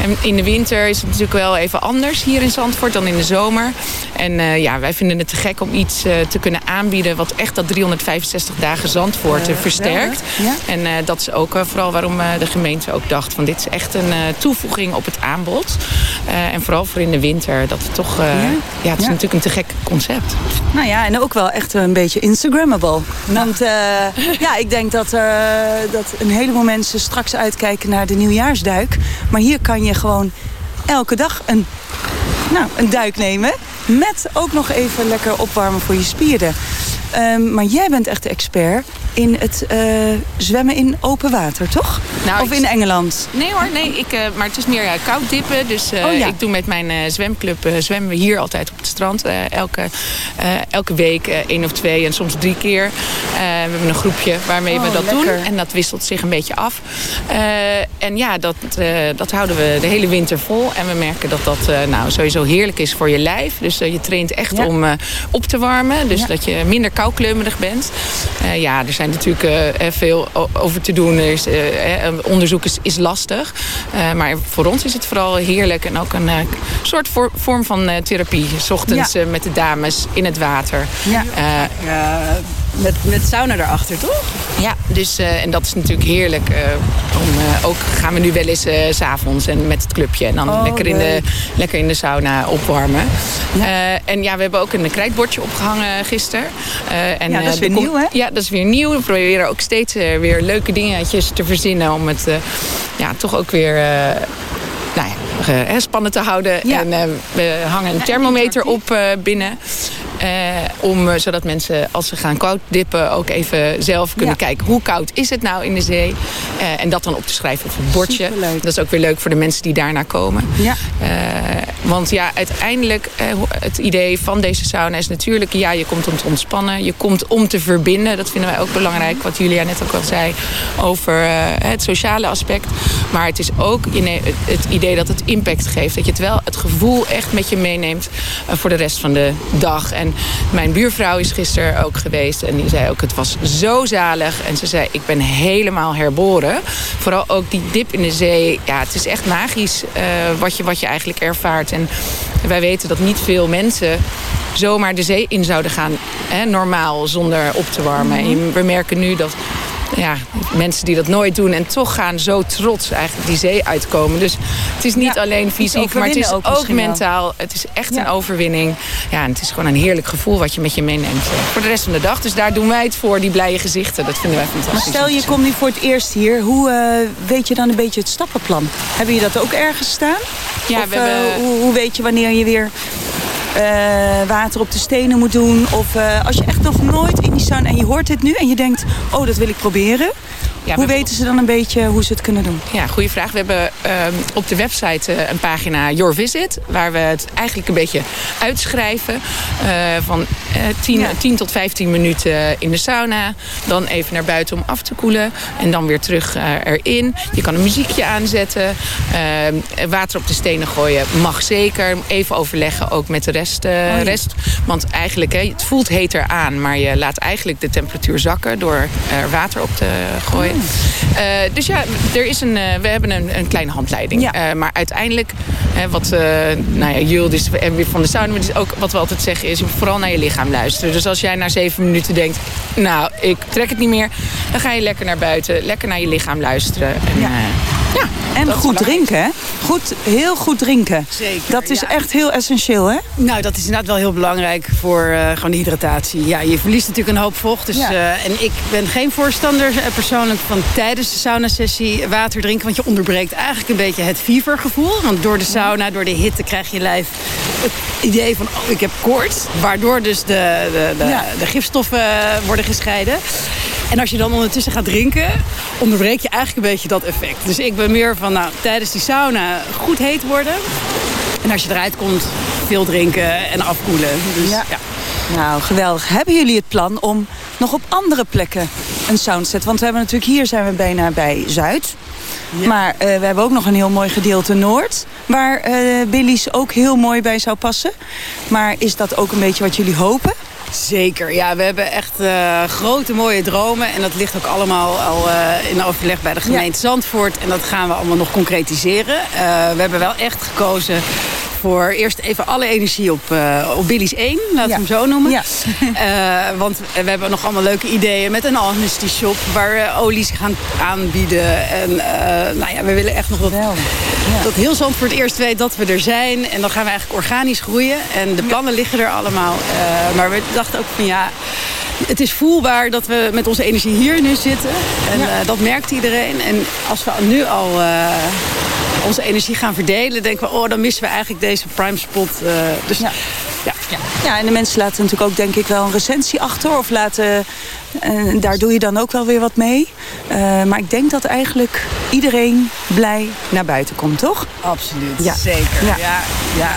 En in de winter is het natuurlijk wel even anders hier in Zandvoort dan in de zomer. En eh, ja, wij vinden het te gek om iets eh, te kunnen aanbieden... wat echt dat 365 dagen Zandvoort eh, versterkt. En dat is ook vooral waarom de gemeente ook dacht... van dit is echt een toevoeging op het aanbod. En vooral voor in de winter. Dat het toch... eh, ja. het is Ja. natuurlijk een te gek concept. Nou ja, en ook wel echt een beetje Instagrammable. Want ja, ik denk dat, dat een heleboel mensen straks uitkijken naar de Maar hier kan je gewoon elke dag een, nou, een duik nemen. Met ook nog even lekker opwarmen voor je spieren. Ehm, maar jij bent echt de expert in het eh, zwemmen in open water, toch? Nou, of in Engeland? Nee hoor, nee, ik, eh, maar het is meer ja, koud dippen. Dus eh, Oh ja. ik doe met mijn eh, zwemclub, eh, zwemmen we hier altijd op het strand. eh, elke, eh, elke week eh, één of twee en soms drie keer. Eh, we hebben een groepje waarmee we Oh, dat lekker. doen. En dat wisselt zich een beetje af. Eh, en ja, dat, eh, dat houden we de hele winter vol. En we merken dat dat eh, nou, sowieso heerlijk is voor je lijf. Dus eh, je traint echt Ja. om eh, op te warmen. Dus dat je minder koukleumig bent. Eh, ja, zijn natuurlijk eh, eh, veel over te doen. Is, eh, onderzoek is, is lastig. Maar voor ons is het vooral heerlijk. En ook een soort voor- vorm van therapie. 's ochtends Ja. met de dames in het water. Ja. Met, met sauna erachter, toch? ja, dus, eh, en dat is natuurlijk heerlijk. eh, om, eh, ook gaan we nu wel eens s s'avonds en met het clubje. En dan Oh, lekker, in de, lekker in de sauna opwarmen. En ja, we hebben ook een krijtbordje opgehangen gisteren. En, Ja, dat is weer er nieuw, hè? Ja, dat is weer nieuw. We proberen ook steeds weer leuke dingetjes te verzinnen. Om het ja, toch ook weer... nou ja, hè, spannend te houden. En we hangen een thermometer op binnen. Eh, om, eh, zodat mensen als ze gaan koud dippen ook even zelf kunnen Ja. kijken hoe koud is het nou in de zee. Eh, en dat dan op te schrijven op het bordje. Superleuk. Dat is ook weer leuk voor de mensen die daarna komen. Ja. Want ja, uiteindelijk, het idee van deze sauna is natuurlijk... ja, je komt om te ontspannen, je komt om te verbinden. Dat vinden wij ook belangrijk, wat Julia net ook al zei... over het sociale aspect. Maar het is ook het, idee dat het impact geeft. Dat je het wel het gevoel echt met je meeneemt... voor de rest van de dag. En En mijn buurvrouw is gisteren ook geweest. En die zei ook, het was zo zalig. En ze zei, ik ben helemaal herboren. Vooral ook die dip in de zee. Ja, het is echt magisch eh, wat, je, wat je eigenlijk ervaart. En wij weten dat niet veel mensen zomaar de zee in zouden gaan. Hè, normaal, zonder op te warmen. En we merken nu dat ja, mensen die dat nooit doen en toch gaan zo trots eigenlijk die zee uitkomen. Dus het is niet alleen fysiek, maar het is ook ook, misschien wel. mentaal. Het is echt een overwinning. Ja, en het is gewoon een heerlijk gevoel wat je met je meeneemt eh, voor de rest van de dag. Dus daar doen wij het voor, die blije gezichten. Dat vinden wij fantastisch. Maar stel je komt nu voor het eerst hier. Hoe eh, weet je dan een beetje het stappenplan? Hebben je dat ook ergens staan? Ja, of, we eh, hebben- hoe, hoe weet je wanneer je weer eh, water op de stenen moet doen? Of eh, als je echt nog nooit in die sauna en je hoort dit nu en je denkt... oh, dat wil ik proberen. Hoe weten ze dan een beetje hoe ze het kunnen doen? Ja, goede vraag. We hebben ehm, op de website eh, een pagina Your Visit. Waar we het eigenlijk een beetje uitschrijven. eh, van eh 10, 10 tot 15 minuten in de sauna. Dan even naar buiten om af te koelen. En dan weer terug eh, erin. Je kan een muziekje aanzetten. Ehm, water op de stenen gooien mag zeker. Even overleggen ook met de rest. eh, ja. rest. Want eigenlijk, hè, het voelt heter aan. Maar je laat eigenlijk de temperatuur zakken door er water op te gooien. Eh, dus ja, er is een, eh, we hebben een, een kleine handleiding. Eh, maar uiteindelijk, hè, wat eh nou ja, Jul is, en weer van de sauna, maar het is ook wat we altijd zeggen is, vooral naar je lichaam luisteren. Dus als jij na zeven minuten denkt, nou, ik trek het niet meer, dan ga je lekker naar buiten, lekker naar je lichaam luisteren. En, ja. ja, En goed drinken, hè? Goed, heel goed drinken. Zeker, Dat is ja. echt heel essentieel, hè? Nou, dat is inderdaad wel heel belangrijk voor eh, gewoon de hydratatie. Ja, je verliest natuurlijk een hoop vocht. Dus, Ja. eh, en ik ben geen voorstander persoonlijk van tijdens de saunasessie water drinken. Want je onderbreekt eigenlijk een beetje het fevergevoel. Want door de sauna, door de hitte krijg je lijf het idee van... oh, ik heb koorts. Waardoor dus de, de, de, Ja. de gifstoffen worden gescheiden. En als je dan ondertussen gaat drinken, onderbreek je eigenlijk een beetje dat effect. Dus ik ben meer van, nou, tijdens die sauna goed heet worden. En als je eruit komt, veel drinken en afkoelen. Dus, ja. Nou, geweldig. Hebben jullie het plan om nog op andere plekken een soundset? Want we hebben natuurlijk hier zijn we bijna bij Zuid. Maar eh, we hebben ook nog een heel mooi gedeelte Noord. Waar eh Billy's ook heel mooi bij zou passen. Maar is dat ook een beetje wat jullie hopen? Zeker, ja. We hebben echt eh, grote mooie dromen. En dat ligt ook allemaal al in overleg bij de gemeente Zandvoort. En dat gaan we allemaal nog concretiseren. We hebben wel echt gekozen voor eerst even alle energie op, eh, op Billy's 1. Laten we hem zo noemen. Eh, want we hebben nog allemaal leuke ideeën met een Amnesty Shop. Waar we olies gaan aanbieden. En eh, nou ja, we willen echt nog dat, dat heel Zandvoort eerst weet dat we er zijn. En dan gaan we eigenlijk organisch groeien. En de plannen liggen er allemaal. Maar we dachten ook van ja... Het is voelbaar dat we met onze energie hier nu zitten. En dat merkt iedereen. En als we nu al onze energie gaan verdelen... denken we, oh, dan missen we eigenlijk deze prime spot. eh, dus ja. Ja. Ja, en de mensen laten natuurlijk ook denk ik wel een recensie achter. Of laten, eh, daar doe je dan ook wel weer wat mee. Eh, maar ik denk dat eigenlijk iedereen blij naar buiten komt, toch? Absoluut, ja. zeker. Ja. Ja, ja.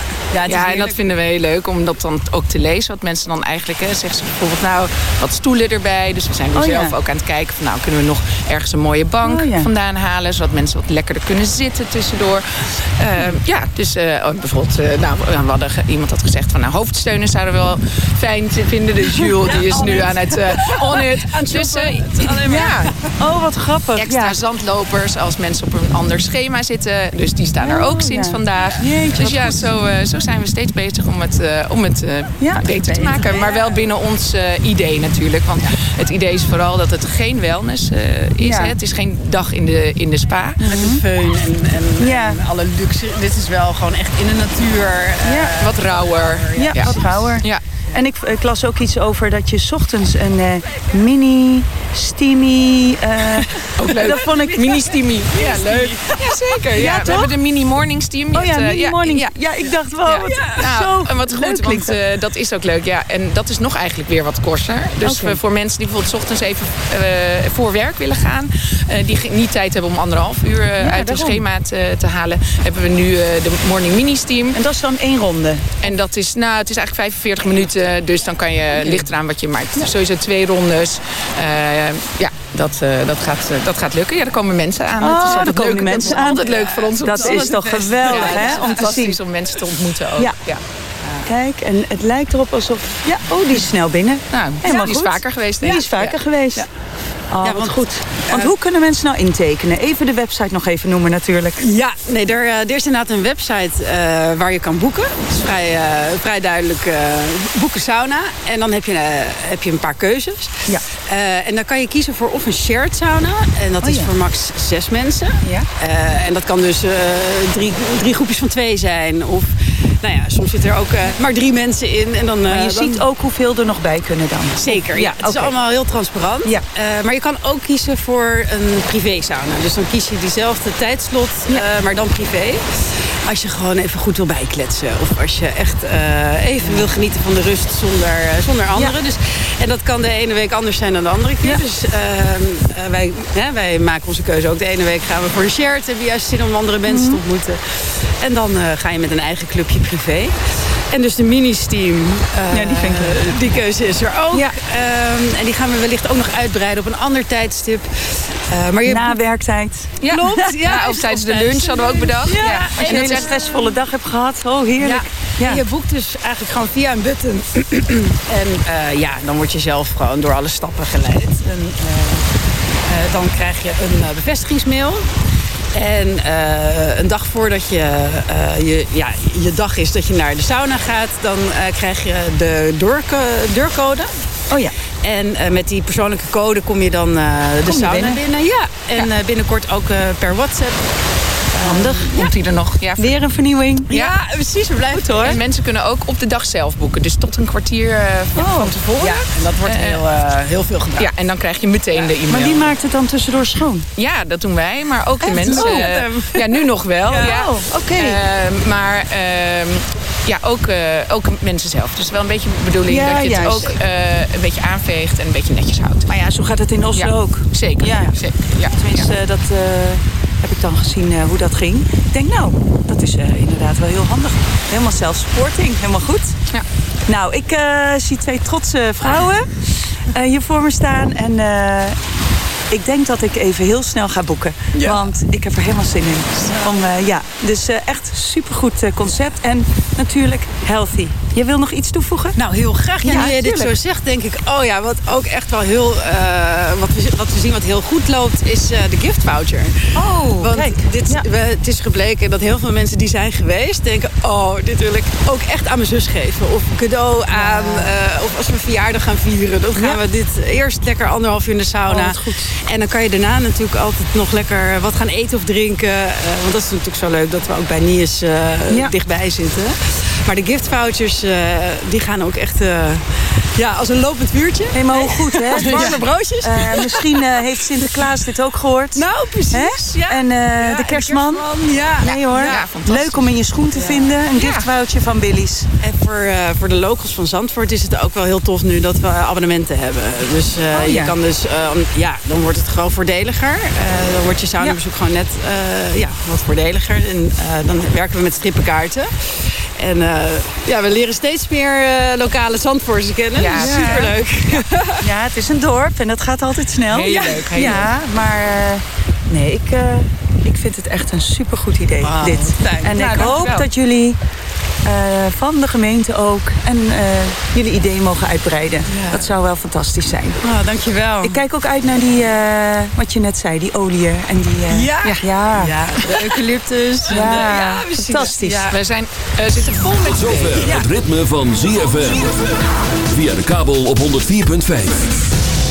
Ja, en dat vinden we heel leuk om dat dan ook te lezen. Wat mensen dan eigenlijk, hè, zeggen ze bijvoorbeeld nou, wat stoelen erbij. Dus we zijn nu Oh, ja. zelf ook aan het kijken van nou, kunnen we nog ergens een mooie bank Oh, ja. vandaan halen. Zodat mensen wat lekkerder kunnen zitten tussendoor. Ehm, ja, dus eh, ook bijvoorbeeld, eh, nou, we hadden ge- iemand had gezegd van nou, hoofdsteunen zouden we wel fijn te vinden. Dus Jules, die is nu aan het uh, on it. Dus eh, ja. Oh, wat grappig. Extra zandlopers als mensen op een ander schema zitten. Dus die staan er ook sinds Oh, ja. vandaag. Jeetje, dus ja, zo, eh, zo zijn we steeds bezig om het, eh, om het eh, beter te maken. Maar wel binnen ons idee natuurlijk. Want het idee is vooral dat het geen wellness is. Ja. Hè? Het is geen dag in de, in de spa. Met een föhn en, en, en alle luxe. Dit is wel gewoon echt in de natuur. Wat rauwer. Ja, wat rauwer. Ja. En ik, ik las ook iets over dat je 's ochtends een eh, mini steamy... eh, Ook leuk. Dat vond ik... Mini steamy. Ja, leuk. Ja, zeker. Ja, Ja, we hebben de mini morning steam. Oh ja, Het, eh, mini morning. Ja, ik dacht wel, Nou, zo en wat goed, klinkt want dat is ook leuk. Ja, en dat is nog eigenlijk weer wat korter. Dus voor mensen die bijvoorbeeld 's ochtends even voor werk willen gaan... die niet tijd hebben om anderhalf uur uit hun schema te, te halen... hebben we nu de morning mini steam. En dat is dan één ronde? En dat is, nou, het is eigenlijk 45 minuten. Dus dan kan je, ligt eraan wat je maakt. Sowieso twee rondes. Eh, ja, dat, eh, dat, gaat, eh, dat gaat lukken. Ja, er komen mensen aan. Oh, het is er altijd komen leuk. mensen dat is aan. altijd leuk voor ons. Dat is toch geweldig, Ja, hè, om te zien. om mensen te ontmoeten ook. Ja. Kijk, en het lijkt erop alsof... Ja, oh, die is snel binnen. Nou, Helemaal die is goed. vaker geweest, Die is vaker Ja. geweest. Ja. Oh, Ja, want, goed. Want hoe kunnen mensen nou intekenen? Even de website nog even noemen natuurlijk. Ja, nee, er, eh, er is inderdaad een website eh, waar je kan boeken. Het is vrij, eh, vrij duidelijk eh, boeken sauna. En dan heb je, heb je een paar keuzes. Ja. Eh, en dan kan je kiezen voor of een shared sauna. En dat Oh, is ja. voor max zes mensen. Ja. Eh, en dat kan dus eh, drie, drie groepjes van twee zijn. Of nou ja, soms zitten er ook eh, maar drie mensen in. En dan, Maar je eh, dan- ziet ook hoeveel er nog bij kunnen dan. Zeker, ja. Het is allemaal heel transparant. Ja. Eh, maar je kan ook kiezen voor een privé sauna. Dus dan kies je diezelfde tijdslot, maar dan privé. Als je gewoon even goed wil bijkletsen. Of als je echt eh, even wil genieten van de rust zonder, eh, zonder anderen. Dus, en dat kan de ene week anders zijn dan de andere keer. Dus ehm, eh, wij, hè, wij maken onze keuze ook. De ene week gaan we voor een shared. Hebben juist zin om andere mensen te ontmoeten. En dan ga je met een eigen clubje privé. En dus de mini-steam. eh, Ja, die vind ik leuk. Die keuze is er ook. Ja. Ehm, en die gaan we wellicht ook nog uitbreiden op een ander tijdstip. Eh, maar je Na werktijd. Ja. Klopt. Ja, Ja, of tijdens de lunch hadden we ook bedacht. Ja. Ja. Als je een hele stressvolle dag hebt gehad. Oh, heerlijk. Ja. En je boekt dus eigenlijk gewoon via een button. en eh, ja, dan word je zelf gewoon door alle stappen geleid. En, eh, eh, dan krijg je een eh, bevestigingsmail. En eh, een dag voordat je, eh, je, ja, je dag is dat je naar de sauna gaat... dan eh, krijg je de deurco- deurcode. Oh ja. En met die persoonlijke code kom je dan de Kom sauna binnen. binnen. Ja, en binnenkort ook per WhatsApp. Handig. Komt die er nog? Ja, Weer een vernieuwing. Ja, precies. We blijven Goed hoor. En mensen kunnen ook op de dag zelf boeken. Dus tot een kwartier eh, van tevoren. Ja, en dat wordt Eh, heel, eh, heel veel gedaan. Ja, en dan krijg je meteen de e-mail. Maar wie maakt het dan tussendoor schoon? Ja, dat doen wij. Maar ook de Echt? mensen... Oh. ja, nu nog wel. Ja. Ja. Oh, oké. Eh, maar ehm, ja, ook, eh, ook mensen zelf. Dus wel een beetje de bedoeling Ja, dat je het juist. ook eh, een beetje aanveegt en een beetje netjes houdt. Maar ja, zo gaat het in Oslo Ja, ook. Zeker. Ja. zeker ja. Tenminste, dat eh, heb ik dan gezien eh, hoe dat ging. Ik denk, nou, dat is eh, inderdaad wel heel handig. Helemaal self-supporting, helemaal goed. Ja. Nou, ik eh, zie twee trotse vrouwen hier voor me staan. En ik denk dat ik even heel snel ga boeken. Want ik heb er helemaal zin in. Om, ja, dus echt supergoed concept. En natuurlijk healthy. Je wil nog iets toevoegen? Nou, heel graag. Ja, Ja, nu je dit zo zegt, denk ik... oh ja, wat ook echt wel heel... eh, wat, we, wat we zien wat heel goed loopt, is eh, de gift voucher. Oh, Want kijk. dit, Ja. we, het is gebleken dat heel veel mensen die zijn geweest... denken, oh, dit wil ik ook echt aan mijn zus geven. Of cadeau aan... eh, of als we verjaardag gaan vieren... dan gaan we dit eerst lekker anderhalf uur in de sauna. Oh, goed. En dan kan je daarna natuurlijk altijd nog lekker wat gaan eten of drinken. Want dat is natuurlijk zo leuk dat we ook bij Nies dichtbij zitten. Maar de gift vouchers, eh, die gaan ook echt eh, ja, als een lopend vuurtje. Helemaal goed, hè? Warme broodjes. Eh, misschien heeft Sinterklaas dit ook gehoord. nou, precies. Ja. En Ja, de kerstman. Ja. Nee hoor. Leuk om in je schoen te vinden. Een giftwoutje van Billy's. En voor, voor de locals van Zandvoort is het ook wel heel tof nu dat we abonnementen hebben. Dus Oh, je kan dus, ja, dan wordt het gewoon voordeliger. Dan wordt je saunabezoek gewoon net ja, wat voordeliger. En dan werken we met strippenkaarten. En eh, ja, we leren steeds meer eh, lokale Zandvoorters kennen. Ja, dus superleuk. Ja, het is een dorp en dat gaat altijd snel. Heel ja. leuk, heel ja, maar eh, nee, ik, eh, ik vind het echt een supergoed idee, dit. fijn. En Nou, ik hoop dankjewel. dat jullie eh, van de gemeente ook en eh, jullie ideeën mogen uitbreiden. Ja. Dat zou wel fantastisch zijn. Ah, dankjewel. Ik kijk ook uit naar die, eh, wat je net zei, die olie en die... eh, Ja. ja. Ja, de eucalyptus. de- Ja, fantastisch. Ja. Wij zijn, eh, zitten vol met Zover het ritme van ZFM. Via de kabel op 104.5.